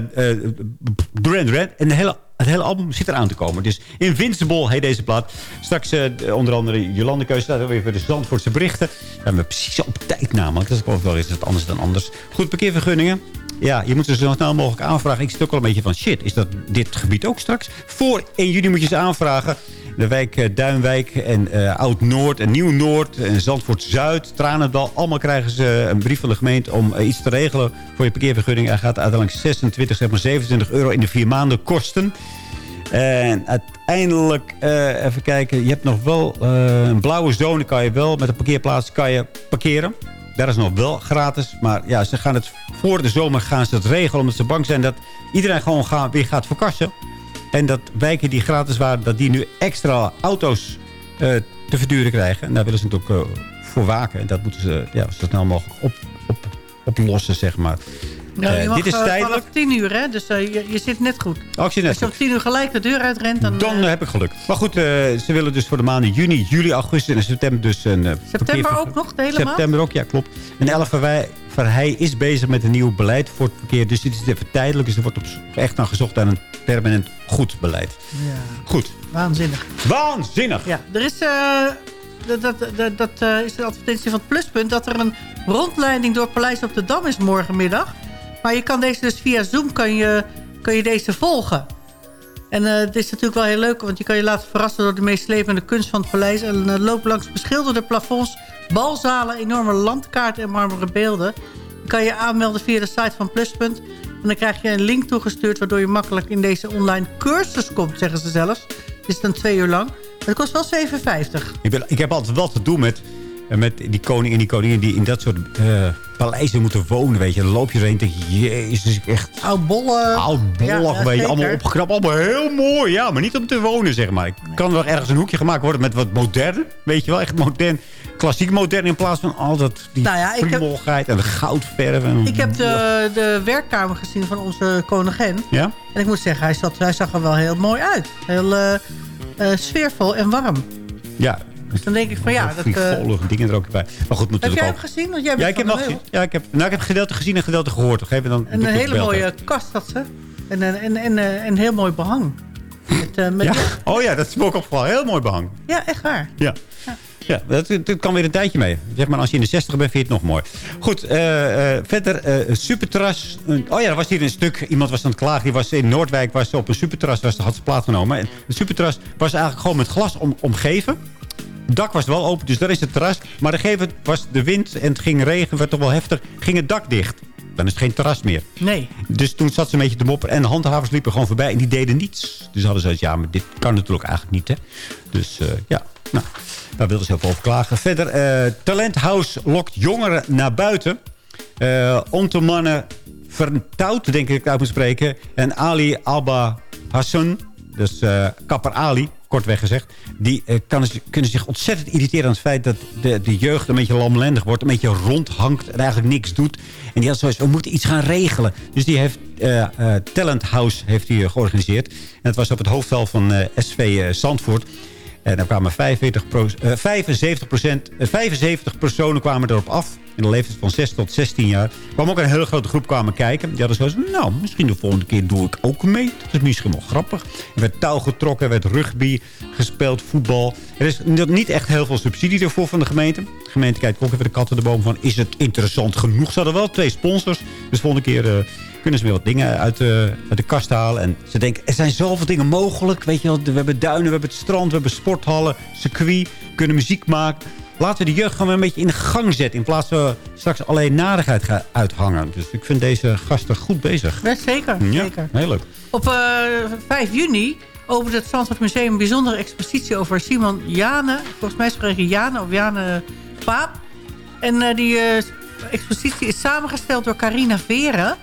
S4: Duran Duran. En de hele, het hele album zit eraan te komen. Dus Invincible heet deze plaat. Straks onder andere Jolande Keus staat weer voor de Zandvoortse berichten. We hebben precies op tijd namelijk. Dat is wel eens anders dan anders. Goed, parkeervergunningen. Ja, je moet ze zo snel mogelijk aanvragen. Ik zit ook al een beetje van shit. Is dat dit gebied ook straks? Voor 1 juni moet je ze aanvragen. De wijk eh, Duinwijk en eh, Oud-Noord en Nieuw-Noord en Zandvoort-Zuid, Tranendal. Allemaal krijgen ze een brief van de gemeente om eh, iets te regelen voor je parkeervergunning. Hij gaat uiteindelijk 26, zeg maar 27 euro in de vier maanden kosten. En uiteindelijk, even kijken, je hebt nog wel een blauwe zone kan je wel, met een parkeerplaats kan je parkeren. Daar is nog wel gratis, maar ja, ze gaan het voor de zomer gaan ze het regelen, omdat ze bang zijn dat iedereen gewoon gaan, weer gaat verkassen. En dat wijken die gratis waren, dat die nu extra auto's eh, te verduren krijgen. En daar willen ze natuurlijk eh, voor waken. En dat moeten ze ja, zo snel mogelijk op, op, oplossen, zeg maar.
S9: Ja,
S4: Eh,
S9: je mag,
S4: dit is
S9: eh,
S4: tijdelijk.
S9: 10 uur, hè? Dus eh, je, je zit net goed.
S4: Oh, ik zit net
S9: Als je om 10 uur gelijk de deur uitrent, dan...
S4: Dan
S9: eh,
S4: heb ik geluk. Maar goed, eh, ze willen dus voor de maanden juni, juli, augustus en september dus een... eh,
S9: September ook nog, de hele maand?
S4: September ook, ja, klopt. En Elf Verwij- Verheij is bezig met een nieuw beleid voor het verkeer. Dus dit is even tijdelijk. Dus er wordt op, echt naar gezocht aan een permanent goed beleid.
S9: Ja,
S4: Goed.
S9: waanzinnig.
S4: Waanzinnig!
S9: Ja, er is, eh, dat, dat, dat, eh, is de advertentie van het pluspunt... dat er een rondleiding door het Paleis op de Dam is morgenmiddag. Maar je kan deze dus via Zoom kan je, kan je deze volgen. En eh, het is natuurlijk wel heel leuk, want je kan je laten verrassen... door de meest levende kunst van het paleis. En uh, loop langs beschilderde plafonds, balzalen... enorme landkaarten en marmeren beelden. Je kan je aanmelden via de site van Pluspunt. En dan krijg je een link toegestuurd... waardoor je makkelijk in deze online cursus komt, zeggen ze zelfs. Het is dan twee uur lang. Het kost wel 7,50.
S4: Ik, ik heb altijd wel te doen met, eh, met die koning en die koningin... die in dat soort eh, paleizen moeten wonen, weet je. Dan loop je erheen en denk je, jezus, echt...
S9: Oudbollig.
S4: Oudbollig,
S9: Ja,
S4: weet je. Allemaal opgeknapt, allemaal heel mooi. Ja, maar niet om te wonen, zeg maar. Ik kan er ergens een hoekje gemaakt worden met wat modern. Weet je wel, echt modern. Klassiek modern in plaats van al dat, die
S9: Nou ja, heb-
S4: en de goudverf. En,
S9: Ik heb de, de werkkamer gezien van onze koningin.
S4: Ja?
S9: En ik moet zeggen, hij, zat, hij zag er wel heel mooi uit. Heel eh, eh, sfeervol en warm.
S4: Ja.
S9: Dus dan denk ik van ja... Dat, eh,
S4: Frievolige dingen er ook bij. Maar goed, moet
S9: heb jij
S4: ook.
S9: hem gezien? Want jij
S4: Ja, ik heb hem
S9: de
S4: gezien. Ja, ik heb, nou, ik heb gedeelte gezien en gedeelte gehoord. Moment dan
S9: een hele mooie
S4: uit.
S9: kast had ze. En een en, en, eh, en heel mooi behang. Met eh, met,
S4: Ja. Oh ja, dat is me ook opgevallen. Heel mooi behang.
S9: ja, echt waar.
S4: Ja. Ja, dat, dat kan weer een tijdje mee. Zeg maar, als je in de 60 bent, vind je het nog mooi. Goed, eh, eh, verder, eh superterras. Oh ja, er was hier een stuk. Iemand was aan het klagen. Die was in Noordwijk was op een superterras. Was, had ze plaatsgenomen. En het superterras was eigenlijk gewoon met glas om, omgeven. Het dak was wel open, dus daar is het terras. Maar op een gegeven moment was de wind en het ging regen. werd toch wel heftig. Ging het dak dicht. Dan is het geen terras meer.
S9: Nee.
S4: Dus toen zat ze een beetje te mopperen. En de handhavers liepen gewoon voorbij en die deden niets. Dus hadden ze zoiets, ja, maar dit kan natuurlijk eigenlijk niet, hè. Dus eh, ja, nou, daar wilden ze even over klagen. Verder, eh Talent House lokt jongeren naar buiten. Eh Onte mannen vertouwt, denk ik het uit moet spreken. En Ali Alba Hassan, dus kapper Ali, kortweg gezegd... die eh, kunnen zich ontzettend irriteren aan het feit... dat de, jeugd een beetje lamlendig wordt, een beetje rondhangt... en eigenlijk niks doet. En die had zoiets, we moeten iets gaan regelen. Dus die heeft eh, eh, Talent House heeft hij, georganiseerd. En het was op het hoofdveld van SV Zandvoort... En daar kwamen 45 pro- eh, 75, procent, eh, 75 personen kwamen erop af. In de leeftijd van 6 tot 16 jaar. Er kwam ook een hele grote groep kwamen kijken. Die hadden zoiets nou, misschien de volgende keer doe ik ook mee. Dat is misschien wel grappig. Er werd touw getrokken, er werd rugby gespeeld, voetbal. Er is niet echt heel veel subsidie ervoor van de gemeente. De gemeente kijkt ook even de katten de boom van... is het interessant genoeg? Ze hadden wel twee sponsors. Dus volgende keer... eh, kunnen ze weer wat dingen uit de, uit de kast halen. En ze denken, er zijn zoveel dingen mogelijk. Weet je wel, we hebben duinen, we hebben het strand, we hebben sporthallen, circuit. Kunnen muziek maken. Laten we de jeugd gewoon weer een beetje in de gang zetten. In plaats van straks alleen narigheid gaan uithangen. Dus ik vind deze gasten goed bezig.
S9: Ja, zeker.
S4: Ja,
S9: zeker.
S4: heel leuk.
S9: Op eh, 5 juni opent het Zandvoort Museum een bijzondere expositie over Simon Jane. Volgens mij spreken Jane of Jane Paap. En eh, die eh, expositie is samengesteld door Carina Veren.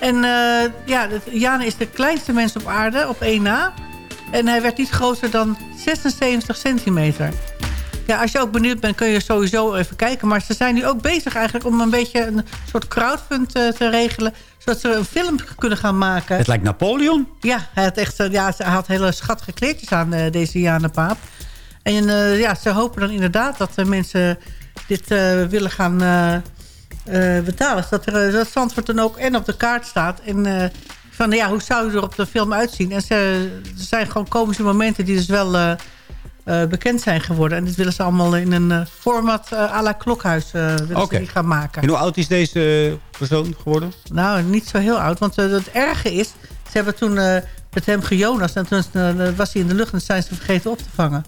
S9: En eh, ja, Jane is de kleinste mens op aarde, op 1 na. En hij werd niet groter dan 76 centimeter. Ja, als je ook benieuwd bent, kun je sowieso even kijken. Maar ze zijn nu ook bezig eigenlijk om een beetje een soort crowdfund eh, te regelen. Zodat ze een film kunnen gaan maken.
S4: Het lijkt Napoleon.
S9: Ja, hij had echt eh, ja, hij had hele schattige kleedjes aan, deze Jane Paap. En ja, ze hopen dan inderdaad dat de mensen dit willen gaan betalen. Dat, er, eh, dat Zandvoort dan ook en op de kaart staat. En eh, van ja, hoe zou je er op de film uitzien? En ze, er zijn gewoon komische momenten die dus wel eh, eh, bekend zijn geworden. En dit willen ze allemaal in een eh, format eh à la klokhuis eh, willen ze gaan maken.
S4: En hoe oud is deze eh, persoon geworden?
S9: Nou, niet zo heel oud. Want eh, het erge is, ze hebben toen eh, met hem gejonas. En toen eh, was hij in de lucht en zijn ze vergeten op te vangen.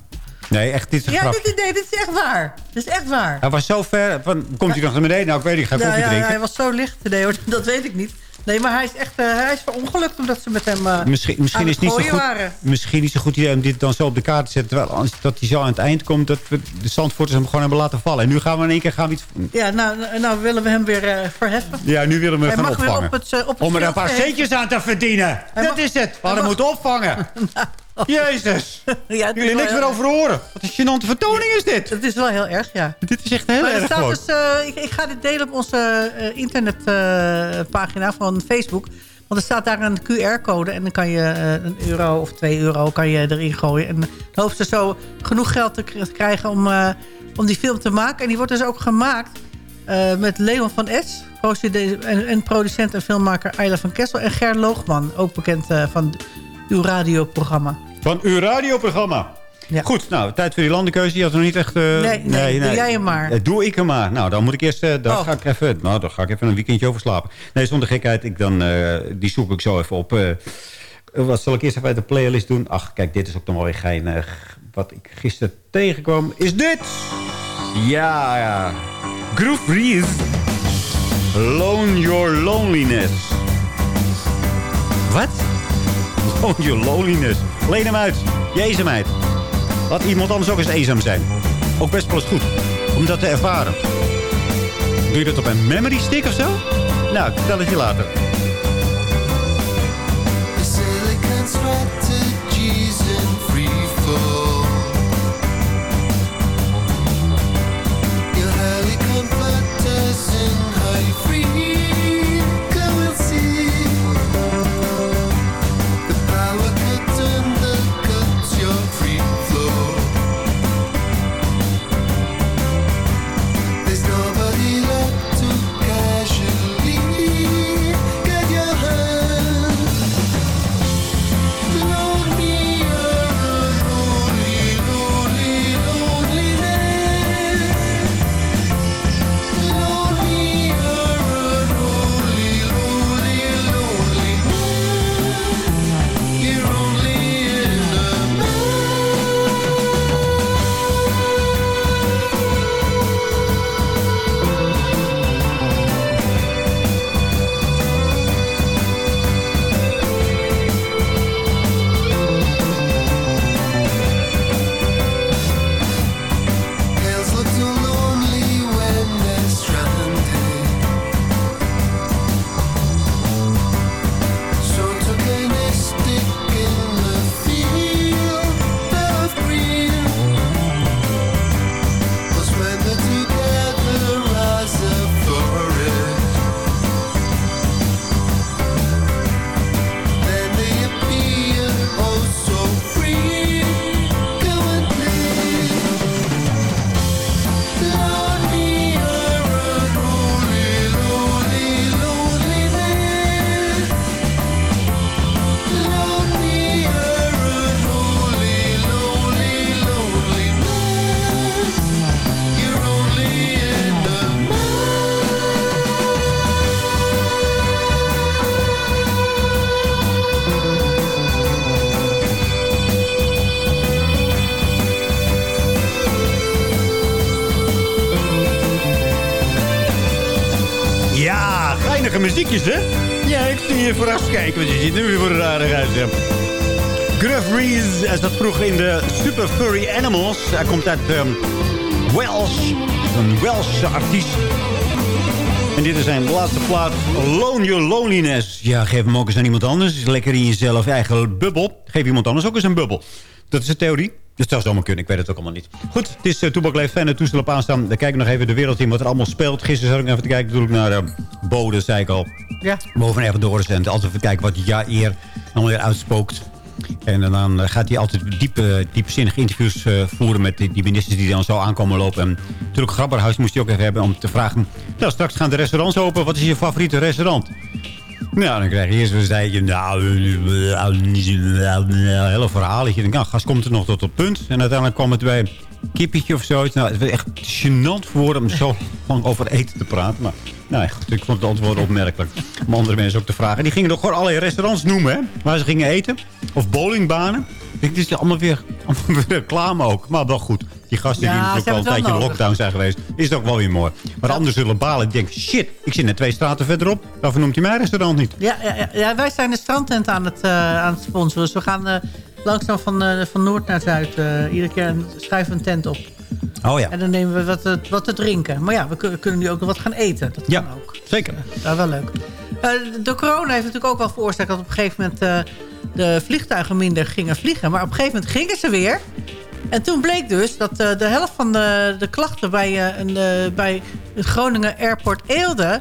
S4: Nee, echt, dit is een
S9: Ja, dit, nee, dit is echt waar. Dit is echt waar.
S4: Hij was zo ver. Van, komt hij nog naar beneden? Nou, ik weet niet. Ik ga koffie
S9: ja,
S4: drinken.
S9: hij was zo licht. Nee, hoor, dat weet ik niet. Nee, maar hij is echt uh, hij is verongelukt omdat ze met hem uh,
S4: Misschien, misschien is niet zo goed,
S9: waren.
S4: misschien niet zo goed idee om dit dan zo op de kaart te zetten. Terwijl als dat hij zo aan het eind komt, dat we de Zandvoorters hem gewoon hebben laten vallen. En nu gaan we in één keer gaan we iets...
S9: Ja, nou, nou willen we hem weer uh, verheffen.
S4: Ja, nu willen we hem opvangen.
S9: Weer op het, op het
S4: om er een paar centjes aan te verdienen.
S9: Hij
S4: dat
S9: mag-
S4: is het. We hadden moeten opvangen. Jezus.
S9: ja,
S4: Jullie niks meer over horen. Wat een gênante vertoning is dit.
S9: Het is wel heel erg, ja.
S4: Dit is echt heel
S9: Maar er
S4: erg
S9: staat dus, eh, ik, ik ga dit delen op onze eh, internetpagina van Facebook. Want er staat daar een QR-code en dan kan je eh, een euro of twee euro kan je erin gooien. En dan hopen ze zo genoeg geld te krijgen om, om die film te maken. En die wordt dus ook gemaakt met Leon van Es procede- en, en producent en filmmaker Ayla van Kessel en Ger Loogman. Ook bekend van uw radioprogramma.
S4: Van uw radioprogramma. Goed, nou, tijd voor die landenkeuze. Die had nog niet echt... eh,
S9: Nee, nee, doe jij hem maar.
S4: Eh, doe ik hem maar. Nou, dan moet ik eerst... eh, daar
S9: Oh.
S4: ga ik even... Nou, dan ga ik even een weekendje over slapen. Nee, zonder gekheid. Ik dan, die zoek ik zo even op. wat zal ik eerst even uit de playlist doen? Ach, kijk, dit is ook nog wel weer geinig. Wat ik gisteren tegenkwam, is dit. Ja, ja. Groove Breeze. Loan Your Loneliness. Wat? Loan Your Loneliness. Leen hem uit. Je eenzaamheid. Laat iemand anders ook eens eenzaam zijn. Ook best wel eens goed. Om dat te ervaren. Doe je dat op een memory stick of zo? Nou, ik vertel het je later. Hij zat vroeger in de Super Furry Animals. Hij komt uit ehm, Welsh. Een Welsh artiest. En dit is zijn laatste plaat, Alone Your Loneliness. Ja, geef hem ook eens aan iemand anders. Lekker in jezelf eigen bubbel. Geef iemand anders ook eens een bubbel. Dat is de theorie. Dus dat zou zomaar kunnen. Ik weet het ook allemaal niet. Goed, het is uh, Toebak Leef. Fijne toestel op aanstaan. Dan kijken we nog even de wereld in wat er allemaal speelt. Gisteren zat ik even te kijken natuurlijk naar uh, Bode, zei ik al.
S9: Ja.
S4: Boven even door en altijd even kijken wat ja eer allemaal weer uitspookt. En dan eh, gaat hij altijd diepe, diepzinnige interviews eh, voeren met die, ministers die dan zo aankomen lopen. En natuurlijk Grabberhuis moest hij ook even hebben om te vragen... Nou, straks gaan de restaurants open. Wat is je favoriete restaurant? Nou, dan krijg je eerst een tijdje, nou, een hele verhaal. Je denkt, nou, gast komt er nog tot het punt. En uiteindelijk kwam het bij een kippetje of zoiets. Nou, het was echt gênant voor om zo lang over eten te praten. Maar nou, ja, goed, ik vond het antwoord opmerkelijk. Om andere mensen ook te vragen. Die gingen nog gewoon allerlei restaurants noemen, hè, waar ze gingen eten. Of bowlingbbanen. Ik denk, dit is allemaal weer, allemaal weer reclame ook. Maar wel goed. Die gasten
S9: Ja,
S4: die natuurlijk al een tijdje in lockdown zijn geweest. Is het ook wel weer mooi. Maar anderen zullen balen. Die denken, shit, ik zit net twee straten verderop. Waarvoor noemt hij mijn restaurant niet?
S9: Ja, ja, ja, ja, wij zijn de strandtent aan het, eh, aan het sponsoren. Dus we gaan eh, langzaam van, eh, van noord naar zuid. iedere keer een- schuiven een tent op.
S4: Oh ja.
S9: En dan nemen we wat, te- wat te drinken. Maar ja, we kun- kunnen nu ook nog wat gaan eten. Dat
S4: Ja,
S9: kan ook.
S4: zeker.
S9: Ja, wel leuk. Eh, de corona heeft natuurlijk ook wel veroorzaakt... dat op een gegeven moment eh, de vliegtuigen minder gingen vliegen. Maar op een gegeven moment gingen ze weer. En toen bleek dus dat eh, de helft van de, de klachten bij, eh, een, eh, bij het Groningen Airport Eelde...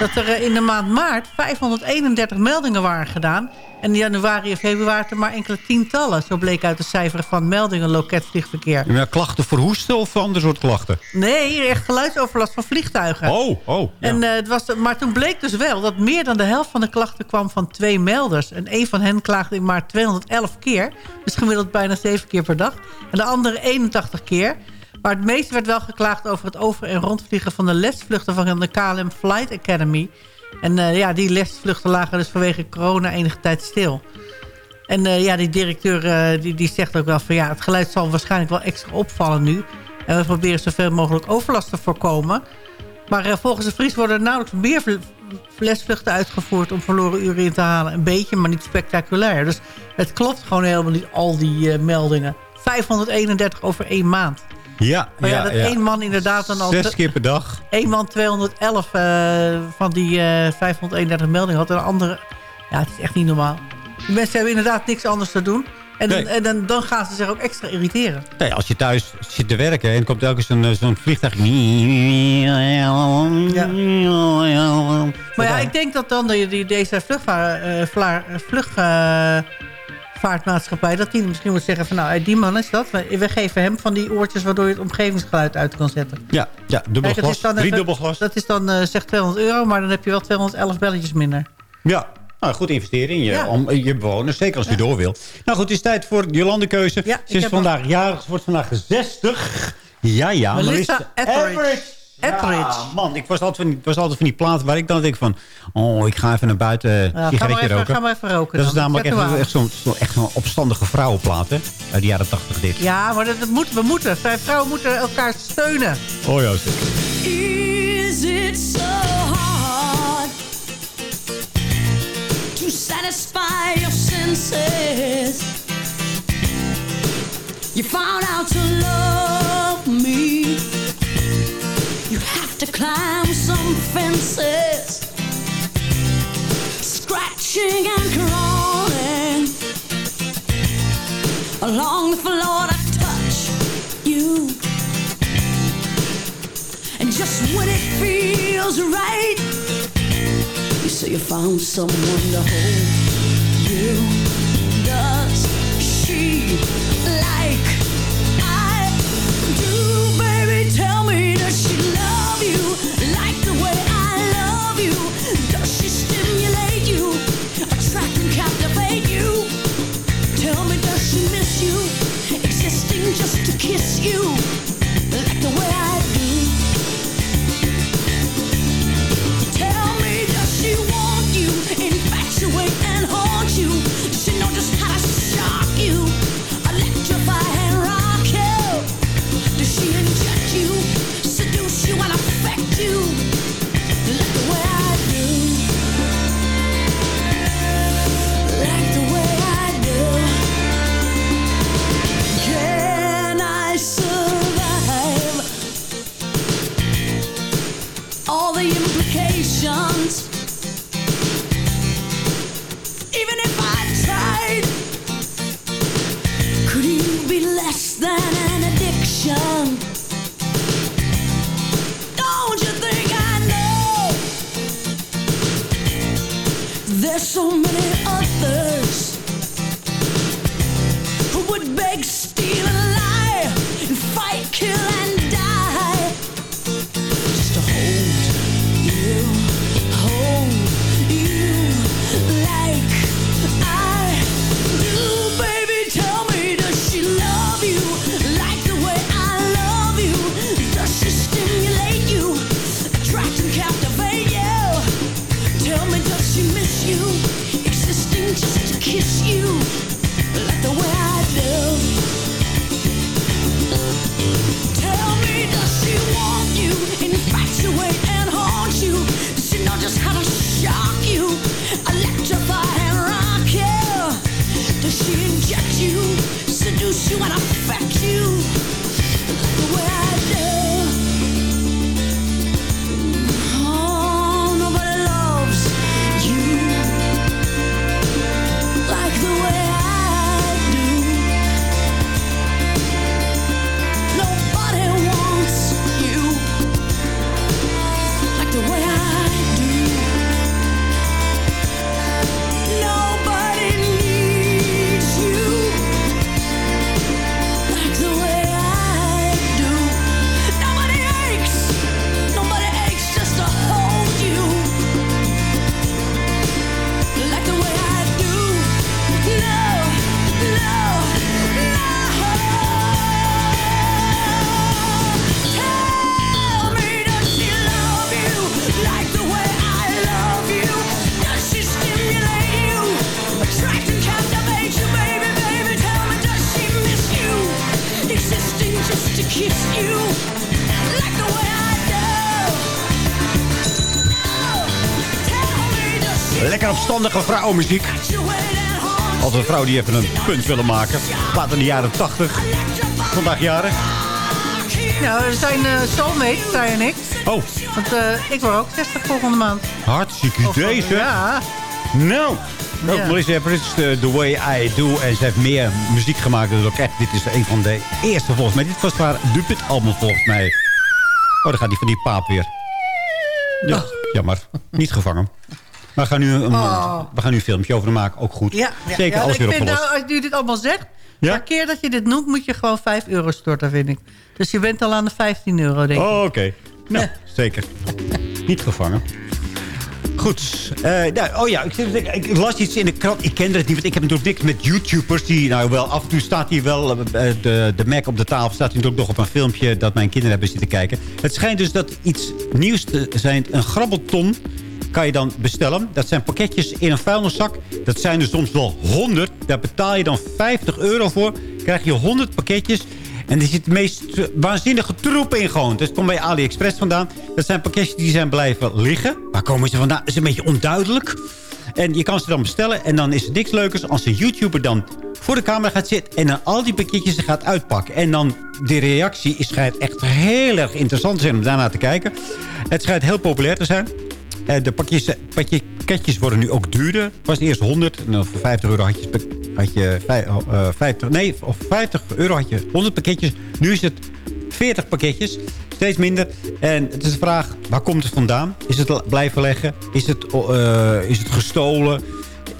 S9: dat er eh, in de maand maart 531 meldingen waren gedaan. En in januari en februari er maar enkele tientallen. Zo bleek uit de cijferen van meldingen loket vliegverkeer.
S4: Ja, klachten voor hoesten of ander soort klachten?
S9: Nee, echt geluidsoverlast van vliegtuigen.
S4: Oh, oh. ja.
S9: En, eh, het was, maar toen bleek dus wel dat meer dan de helft van de klachten kwam van twee melders. En één van hen klaagde in maar 211 keer. Dus gemiddeld bijna 7 keer per dag. En de andere 81 keer. Maar het meeste werd wel geklaagd over het over- en rondvliegen van de lesvluchten van de KLM Flight Academy. En eh, ja, die lesvluchten lagen dus vanwege corona enige tijd stil. En eh, ja, die directeur eh, die, die zegt ook wel van ja, het geluid zal waarschijnlijk wel extra opvallen nu. En we proberen zoveel mogelijk overlast te voorkomen. Maar volgens de Vries worden er nauwelijks meer vl- lesvluchten uitgevoerd om verloren uren in te halen. Een beetje, maar niet spectaculair. Dus het klopt gewoon helemaal niet, al die meldingen. 531 over één maand.
S4: Ja,
S9: Maar ja, dat
S4: ja.
S9: één man inderdaad dan al...
S4: Zes keer per dag.
S9: Eén man 211 eh, van die eh 531 meldingen had. En de andere... Ja, het is echt niet normaal. Die mensen hebben inderdaad niks anders te doen. En, dan,
S4: Nee.
S9: en dan, dan gaan ze zich ook extra irriteren.
S4: Nee, als je thuis zit te werken en komt telkens zo'n zo'n vliegtuig.
S9: Maar ja, ik denk dat dan die, die, deze vluchtvaar, eh, vla- vluchtvaartmaatschappij... dat die misschien moet zeggen van nou, eh, die man is dat. We, we geven hem van die oortjes waardoor je het omgevingsgeluid uit kan zetten.
S4: Ja, ja dubbel
S9: Kijk,
S4: glas. Drie
S9: even-
S4: dubbel glas.
S9: Dat is dan eh zeg 200 euro, maar dan heb je wel 211 belletjes minder.
S4: Ja. Nou, goed investeren in je,
S9: Ja.
S4: om, je bewoners. Zeker als je door wil. Nou goed, het is tijd voor Jolande keuze.
S9: Ja,
S4: Ze is vandaag jarig. Ze wordt vandaag 60. Ja, ja.
S9: Melissa Etheridge.
S4: Ja, man, ik was altijd, van, het was altijd van die platen waar ik dan denk van... Oh, ik ga even naar buiten
S9: Ja,
S4: sigaretje
S9: even,
S4: roken.
S9: ga maar even roken
S4: Dat is namelijk
S9: Zet
S4: echt, echt zo'n zo, echt zo'n opstandige vrouwenplaat, hè? Uit de jaren 80 dit.
S9: Ja, maar dat, dat moeten we moeten. Wij vrouwen moeten elkaar steunen.
S4: Oh ja, zeker.
S15: Is it so hard to satisfy your senses? You found out to love. You have to climb some fences, scratching and crawling along the floor to touch you. And just when it feels right, you say you found someone to hold you. Does she like I do, baby? Tell me, does she
S4: opstandige vrouwenmuziek. Als een vrouw die even een punt willen maken. Laat in de jaren 80. Vandaag jarig.
S9: Ja, we zijn eh soulmates, zij en ik.
S4: Oh.
S9: Want eh, ik word ook 60 volgende maand.
S4: Hartstikke idee, zeg.
S9: Ja.
S4: Nou. Ook
S9: Ja.
S4: Melissa Everett The Way I Do. En ze heeft meer muziek gemaakt. Dus ook echt, dit is een van de eerste volgens mij. Dit was haar debuutalbum volgens mij. Oh, dan gaat die van die paap weer. Ja, jammer. Niet gevangen. Maar we gaan, nu een,
S9: Oh.
S4: we gaan nu een filmpje over maken. Ook goed.
S9: Ja, ja,
S4: Zeker
S9: ja,
S4: weer
S9: vind
S4: opgelost.
S9: nou, als u dit allemaal zegt...
S4: Ja?
S9: per keer dat je dit noemt, moet je gewoon 5 euro storten, vind ik. Dus je bent al aan de 15 euro, denk ik.
S4: Oh, oké. Nou, zeker. Niet gevangen. Goed. Eh, nou, oh ja, ik, ik las iets in de krant. Ik kende het niet, want ik heb natuurlijk niks met YouTubers. Die, nou wel, af en toe staat hier wel eh, de, de Mac op de tafel. Staat hier natuurlijk nog op een filmpje dat mijn kinderen hebben zitten kijken. Het schijnt dus dat iets nieuws te zijn. Een grabbelton kan je dan bestellen. Dat zijn pakketjes in een vuilniszak. Dat zijn er soms wel 100. Daar betaal je dan 50 euro voor. krijg je 100 pakketjes. En er zit de meest waanzinnige troep in gewoon. Dat komt bij AliExpress vandaan. Dat zijn pakketjes die zijn blijven liggen. Waar komen ze vandaan? Is een beetje onduidelijk. En je kan ze dan bestellen. En dan is het niks leukers als een YouTuber dan voor de camera gaat zitten... en dan al die pakketjes gaat uitpakken. En dan de reactie is, schijnt echt heel erg interessant te zijn om daarna te kijken. Het schijnt heel populair te zijn. Eh, de pakjes, pakketjes worden nu ook duurder. Het was eerst 100. En dan voor 50 euro had je, had je vij- eh, 50, nee, of 50 euro had je 100 pakketjes. Nu is het 40 pakketjes. Steeds minder. En het is de vraag, waar komt het vandaan? Is het blijven leggen? Is het, eh, is het gestolen?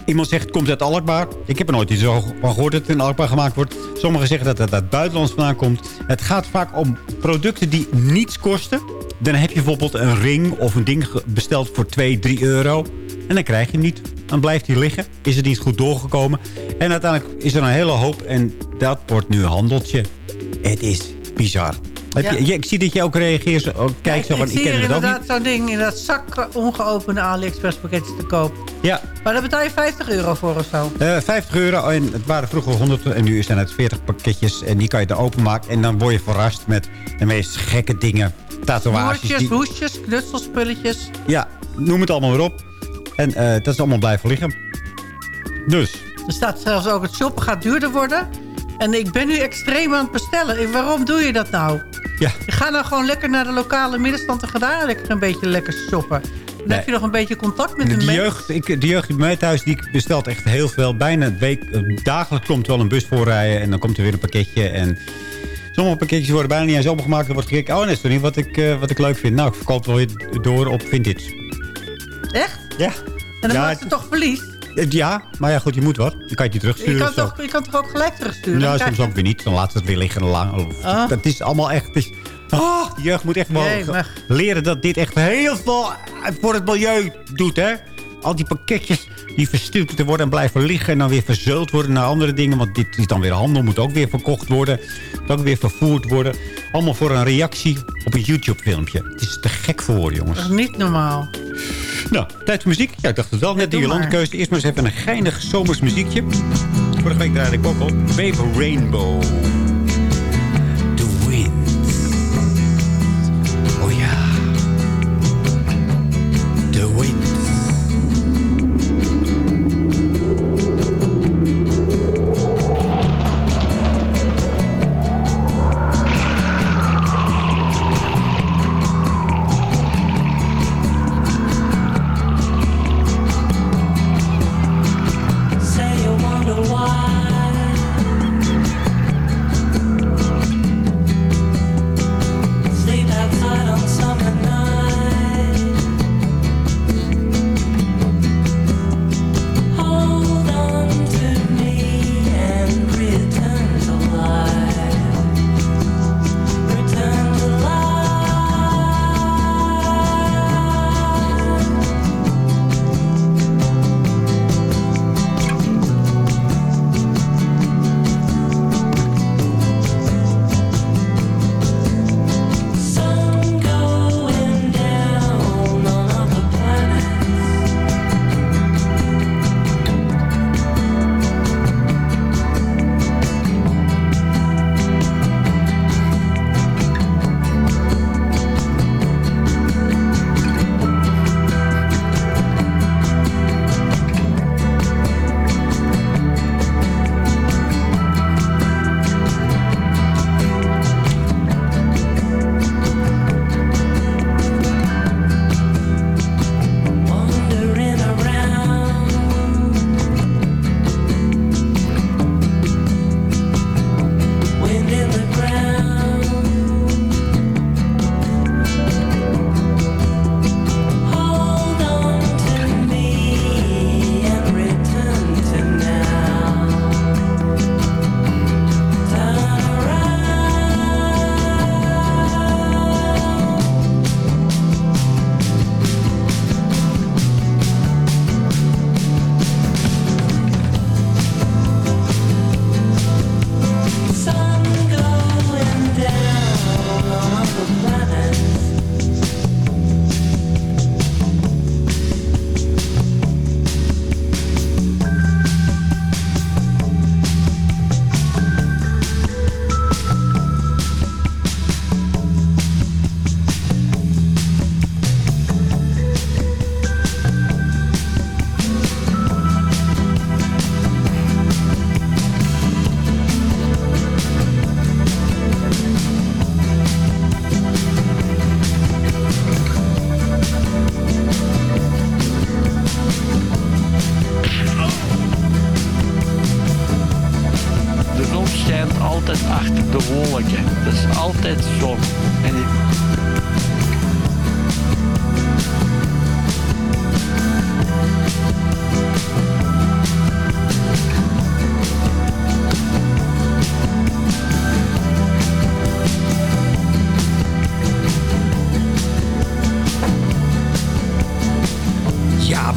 S4: Iemand zegt, het komt uit Alkmaar. Ik heb er nooit iets van gehoord dat het in Alkmaar gemaakt wordt. Sommigen zeggen dat het uit het buitenland vandaan komt. Het gaat vaak om producten die niets kosten. Dan heb je bijvoorbeeld een ring of een ding besteld voor 2, 3 euro. En dan krijg je hem niet. Dan blijft hij liggen. Is het niet goed doorgekomen. En uiteindelijk is er een hele hoop. En dat wordt nu een handeltje. Het is bizar.
S9: Ja.
S4: je, ik zie dat je ook reageert. Zo, ook kijkt zo
S9: ik
S4: van, ik
S9: zie
S4: ken
S9: hier
S4: het ook
S9: inderdaad zo'n ding in dat zak eh, ongeopende AliExpress pakketjes te koop.
S4: Ja,
S9: Maar daar betaal je 50 euro voor of zo.
S4: Eh, 50 euro en het waren vroeger 100 en nu zijn het 40 pakketjes. En die kan je er openmaken en dan word je verrast met de meest gekke dingen. Tatoeages.
S9: Snoertjes,
S4: die-
S9: hoesjes, knutselspulletjes.
S4: ja, noem het allemaal weer op. En eh, dat is allemaal blijven liggen. Dus,
S9: Er staat zelfs ook het shoppen gaat duurder worden. En ik ben nu extreem aan het bestellen. En waarom doe je dat nou?
S4: ja.
S9: Gaat nou gewoon lekker naar de lokale middenstand en ga daar lekker een beetje lekker shoppen. Dan
S4: Nee.
S9: heb je nog een beetje contact met de,
S4: De
S9: mensen.
S4: jeugd, ik, de jeugd bij mij thuis die bestelt echt heel veel. Bijna week, eh, dagelijks komt er wel een bus voorrijden. En dan komt er weer een pakketje. En sommige pakketjes worden bijna niet eens opengemaakt. Dan wordt gekeken, oh nee, dat is toch niet wat ik, eh, wat ik leuk vind. Nou, ik verkoop wel weer door op Vintage.
S9: Echt?
S4: Ja.
S9: En dan
S4: Ja,
S9: maakt het toch verlies?
S4: Eh, Ja, maar ja, goed, je moet wat. Dan kan je het niet
S9: Je
S4: terugsturen
S9: kan, toch, je kan toch ook gelijk terugsturen?
S4: Ja, soms
S9: je-
S4: ook weer niet. Dan laat het weer liggen. Lang.
S9: Ah.
S4: Dat is allemaal echt... Is, oh, de jeugd moet echt wel leren dat dit echt heel veel voor het milieu doet, hè? Al die pakketjes die verstuurd te worden en blijven liggen... en dan weer verzult worden naar andere dingen. Want dit is dan weer handel, moet ook weer verkocht worden. Moet ook weer vervoerd worden. Allemaal voor een reactie op een YouTube-filmpje. Het is te gek voor woorden, jongens.
S9: Dat is niet normaal.
S4: Nou, tijd voor muziek. Ja, ik dacht het wel. Net de
S9: doe
S4: Jolande
S9: maar.
S4: keuze. Eerst maar eens even een geinig zomers muziekje. Vorige week draaide ik ook al. Babe Rainbow.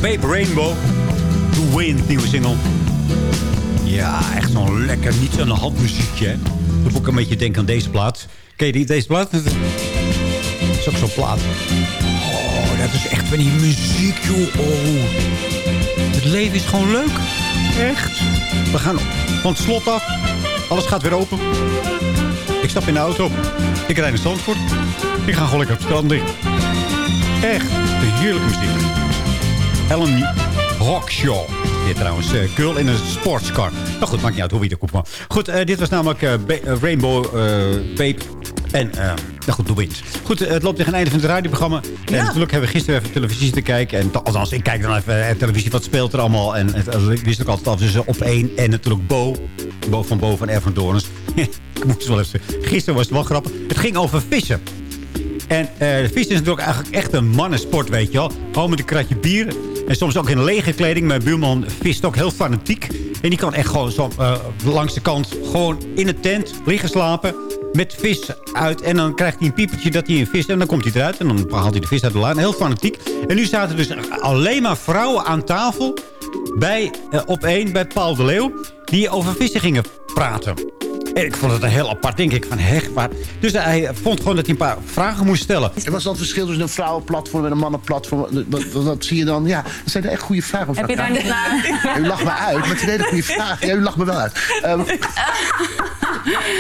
S4: Babe Rainbow. The Wind, nieuwe single. Ja, echt zo'n lekker, niet zo'n handmuziekje. hè. Dat moet ik een beetje denken aan deze plaat. Ken je die, deze plaat? Dat is ook zo'n plaat. Oh, dat is echt van die muziek, joh. Oh. Het leven is gewoon leuk. Echt. We gaan van het slot af. Alles gaat weer open. Ik stap in de auto. Ik rijd naar Zandvoort. Ik ga gewoon lekker op het. Echt. De heerlijke muziek. Ellen Hawkshaw. Dit trouwens, eh Girl in een sportscar. Nou goed, maakt niet uit hoe wie komt. Maar. Goed, eh, dit was namelijk eh, Rainbow Babe. En, nou goed, The Wind. Goed, het loopt tegen het einde van het radioprogramma. En natuurlijk hebben we gisteren even televisie te kijken. En, althans, ik kijk dan even televisie. Wat speelt er allemaal? En eh, ik wist ook altijd af tussen op één. En natuurlijk Bo. Bo van Bo van Ervan Doorns. ik moet het wel even zeggen. Gisteren was het wel grappig. Het ging over vissen. En vissen is natuurlijk eigenlijk echt een mannensport, weet je wel. Gewoon met een kratje bier. En soms ook in lege kleding. Mijn buurman vist ook heel fanatiek. En die kan echt gewoon eh, langs de kant gewoon in de tent liggen slapen. Met vis uit. En dan krijgt hij een piepertje dat hij een vis... En dan komt hij eruit. En dan haalt hij de vis uit de laan. Heel fanatiek. En nu zaten dus alleen maar vrouwen aan tafel. Bij, eh, op één, bij Paul de Leeuw. Die over vissen gingen praten. En ik vond het een heel apart ding. Ik van, hecht, waar... Dus hij vond gewoon dat hij een paar vragen moest stellen.
S16: En wat is dan het verschil tussen een vrouwenplatform en een mannenplatform? Wat, wat, wat zie je dan? Ja, dat zijn echt goede vragen.
S17: Heb je daar niet naar?
S16: U lacht me uit, maar het is een hele goede vraag. Ja, u lacht me wel uit. Ehm,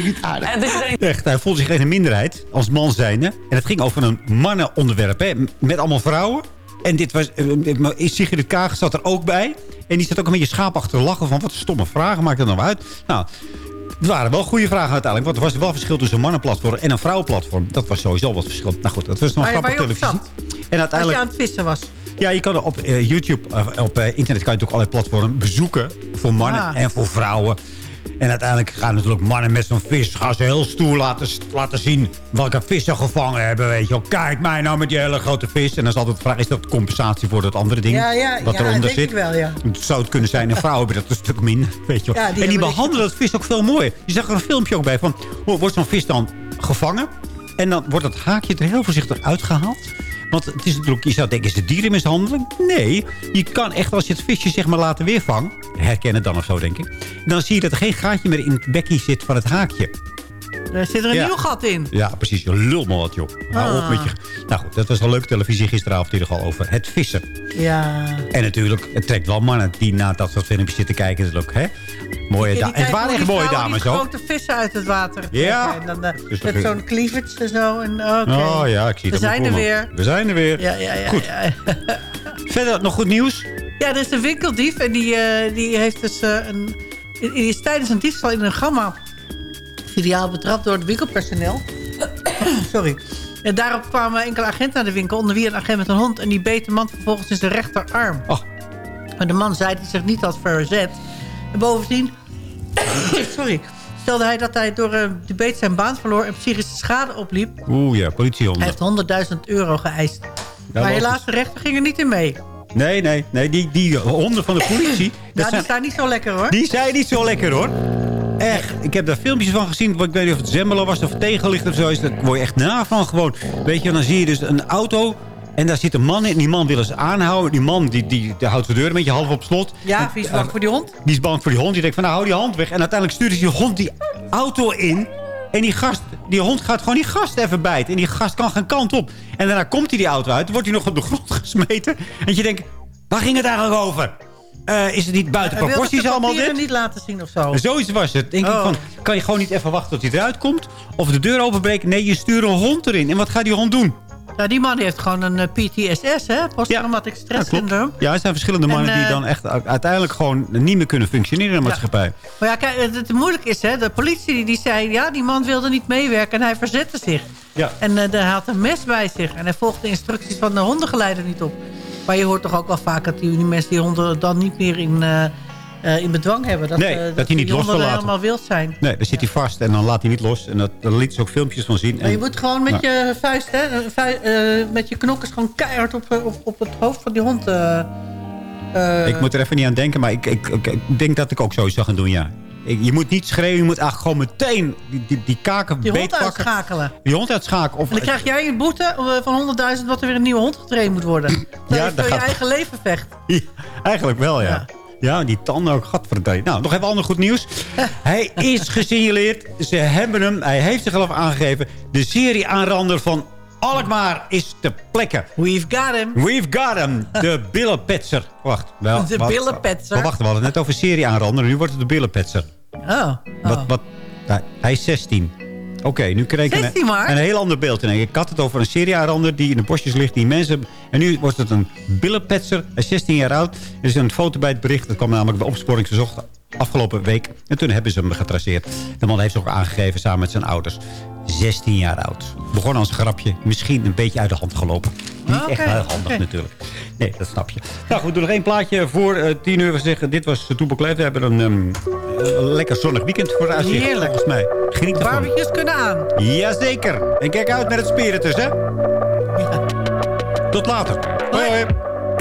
S16: niet aardig.
S4: Echt, hij voelde zich echt een minderheid als man zijnde. En het ging over een mannenonderwerp, hè, met allemaal vrouwen. En dit was, uh, Sigrid Kaag zat er ook bij. En die zat ook een beetje schaapachtig te lachen van... wat stomme vragen, maakt dat nou uit? Nou, het waren wel goede vragen uiteindelijk. Want er was wel verschil tussen een mannenplatform en een vrouwenplatform. Dat was sowieso wat verschil. Nou goed, dat was nog grappig televisie. En
S9: Als je
S4: uiteindelijk...
S9: aan het vissen was.
S4: Ja, je kan op eh, YouTube, eh, op eh, internet kan je natuurlijk allerlei platformen bezoeken. Voor mannen
S9: Ah.
S4: en voor vrouwen. En uiteindelijk gaan natuurlijk mannen met zo'n vis... gaan ze heel stoer laten, laten zien welke vis ze gevangen hebben. Weet je wel. Kijk mij nou met die hele grote vis. En dan is altijd de vraag, is dat compensatie voor dat andere ding?
S9: Ja, ja,
S4: wat
S9: ja,
S4: eronder zit?
S9: ik wel, ja.
S4: Het zou het kunnen zijn. En vrouwen hebben dat een stuk minder. Weet je wel.
S9: Ja, die
S4: en die behandelen dat vis ook veel mooier. Je zag er een filmpje ook bij van... hoe wordt zo'n vis dan gevangen? En dan wordt dat haakje er heel voorzichtig uitgehaald. Want het is natuurlijk, je zou denken, is het dierenmishandeling? Nee, je kan echt als je het visje zeg maar laten weervangen... herkennen dan of zo, denk ik. Dan zie je dat er geen gaatje meer in het bekkie zit van het haakje.
S9: Er zit er een
S4: Ja.
S9: nieuw gat in.
S4: Ja, precies. Je lul maar wat, joh. Hou
S9: Ah.
S4: op met je... Nou goed, dat was een leuke televisie gisteravond in ieder geval over het vissen.
S9: Ja.
S4: En natuurlijk, het trekt wel mannen die naar dat soort filmpjes zitten kijken. Dat is ook, hè? Mooie
S9: Ja,
S4: da-
S9: die
S4: en het waren echt mooie dames ook.
S9: grote vissen uit het water.
S4: Ja.
S9: En dan eh,
S4: Dus
S9: met zo'n cleavage en zo. En, oké.
S4: Oh ja, ik zie
S9: We zijn er weer.
S4: We zijn er weer.
S9: Ja, ja, ja.
S4: Goed.
S9: Ja,
S4: Verder nog goed nieuws?
S9: ja, er is een winkeldief en die, eh, die heeft dus eh, een... Die is tijdens een diefstal in een gamma-filiaal betrapt door het winkelpersoneel. Sorry. En daarop kwamen enkele agenten naar de winkel, onder wie een agent met een hond. En die beet de man vervolgens in zijn rechterarm.
S4: Oh.
S9: Maar de man zei dat hij zich niet had verzet. En bovendien sorry, stelde hij dat hij door eh, de beet zijn baan verloor... en psychische schade opliep.
S4: Oeh ja, politiehonden.
S9: Hij heeft 100.000 euro geëist. maar
S4: logisch.
S9: helaas, de rechter ging er niet in mee.
S4: Nee, nee, nee. Die, die honden van de politie...
S9: Nou, die
S4: zijn,
S9: staan niet zo lekker, hoor.
S4: die zijn niet zo lekker, hoor. Echt. Ik heb daar filmpjes van gezien. Ik weet niet of het Zemmelen was of tegenlicht of zo. Is. Daar word je echt na van gewoon. Weet je, dan zie je dus een auto... En daar zit een man in. En die man willen ze aanhouden. Die man die, die, die houdt de deur een beetje half op slot.
S9: Ja, wie is bang voor die hond?
S4: Die is bang voor die hond. Die denkt van, nou, hou die hand weg. En uiteindelijk stuurt die hond die auto in. En die, gast, die hond gaat gewoon die gast even bijten. En die gast kan geen kant op. En daarna komt hij die auto uit. Wordt hij nog op de grond gesmeten. En je denkt, waar ging het eigenlijk over? Eh, is het niet buiten proporties allemaal dit?
S9: niet laten zien of zo.
S4: Zoiets was het. Denk ik
S9: Oh.
S4: van, kan je gewoon niet even wachten tot hij eruit komt? Of de deur openbreken? Nee, je stuurt een hond erin. En wat gaat die hond doen?
S9: Nou, die man heeft gewoon een eh, PTSS, hè? Posttraumatic stress syndroom.
S4: Ja, er zijn verschillende mannen
S9: En,
S4: die
S9: eh,
S4: dan echt uiteindelijk gewoon niet meer kunnen functioneren in de maatschappij.
S9: Maar ja, kijk, het, het moeilijk is, hè? De politie die, zei, ja, die man wilde niet meewerken en hij verzette zich.
S4: Ja.
S9: En eh, hij had een mes bij zich en hij volgde de instructies van de hondengeleider niet op. Maar je hoort toch ook wel vaak dat die, die mensen die honden dan niet meer in, eh, eh, in bedwang hebben. Dat,
S4: Nee,
S9: eh,
S4: dat hij niet
S9: die
S4: los
S9: honden
S4: wil laten.
S9: helemaal wild zijn.
S4: Nee, dan zit hij vast en dan laat hij niet los. En dat, daar liet ze ook filmpjes van zien.
S9: Maar
S4: En-
S9: je moet gewoon met
S4: Nou,
S9: je vuist, hè, met je knokkers gewoon keihard op, op, op het hoofd van die hond.
S4: Ik moet er even niet aan denken, maar ik, ik, ik, ik denk dat ik ook zoiets zou gaan doen, ja. Je moet niet schreeuwen, je moet eigenlijk gewoon meteen die, die, die kaken
S9: die hond
S4: beetpakken.
S9: uitschakelen.
S4: Die hond uitschakelen. Of,
S9: En dan krijg jij een boete eh, van 100.000 wat er weer een nieuwe hond getraind moet worden. Dat
S4: Ja,
S9: je voor je
S4: gaat-
S9: eigen leven vecht.
S4: Ja, eigenlijk wel, ja. ja. die tanden ook, gadverdamme. Nou, nog even ander goed nieuws. Hij is gesignaleerd. Ze hebben hem, hij heeft zichzelf aangegeven. De serie-aanrander van Alkmaar is te plekken.
S9: We've got him.
S4: We've got him. De billenpetser. Wacht. Wel,
S9: De
S4: wat-
S9: billenpetser?
S4: Wacht, we hadden het net over serie-aanrander. Nu wordt het de billenpetser.
S9: Oh.
S4: Wat, wat, nou, hij is 16. Oké, nu kreeg ik
S9: 16
S4: een, heel ander beeld. Ik had het over een serieaanrander die in de bosjes ligt. Die mensen, en nu wordt het een billenpetser. Hij is 16 jaar oud. Er is een foto bij het bericht. Dat kwam namelijk bij opsporing gezocht afgelopen week. En toen hebben ze hem getraceerd. De man heeft zich ook aangegeven samen met zijn ouders. 16 jaar oud. Begon als grapje. Misschien een beetje uit de hand gelopen. Niet
S9: Ah,
S4: echt heel handig natuurlijk. Nee, dat snap je. Nou goed, we doen nog één plaatje voor eh 10 uur. We zeggen, dit was Toepel Kleef. We hebben een, ehm, een lekker zonnig weekend voor de uitzicht.
S9: Heerlijk.
S4: Volgens mij. Geniet ervan.
S9: Barbecues kunnen aan.
S4: Jazeker. En kijk uit met het spiritus, hè? Tot later. Hoi, hoi.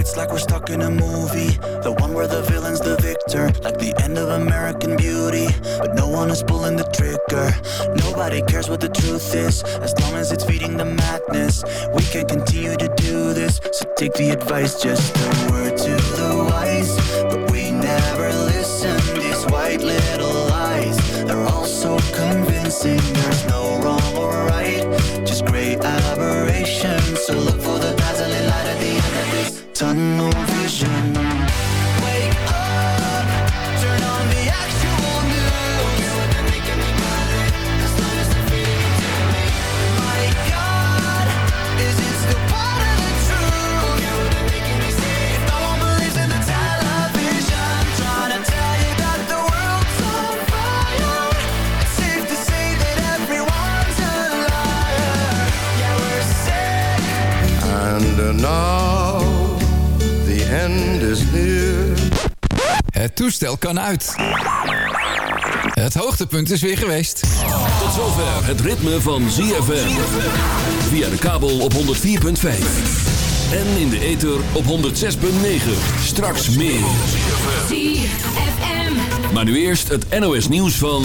S18: It's like we're stuck in a movie, the one where the villain's the victor, like the end of American Beauty, but no one is pulling the trigger. Nobody cares what the truth is, as long as it's feeding the madness. We can continue to do this, so take the advice, just a word to the wise, but we never listen. These white little lies, they're all so
S11: convincing. There's no wrong or right, just great aberration. So look for the tunnel vision. Wake up, turn on the actual news. My God, is still part of the truth? If no one believes in the television, trying to tell you that the world's on fire. It's safe to say that everyone's a liar. Yeah, we're sick.
S17: And is near.
S7: Het toestel kan uit. Het hoogtepunt is weer geweest.
S1: Tot zover het ritme van ZFM. Via de kabel op 104.5. En in de ether op 106.9. Straks meer.
S15: ZFM.
S1: Maar nu eerst het NOS nieuws van...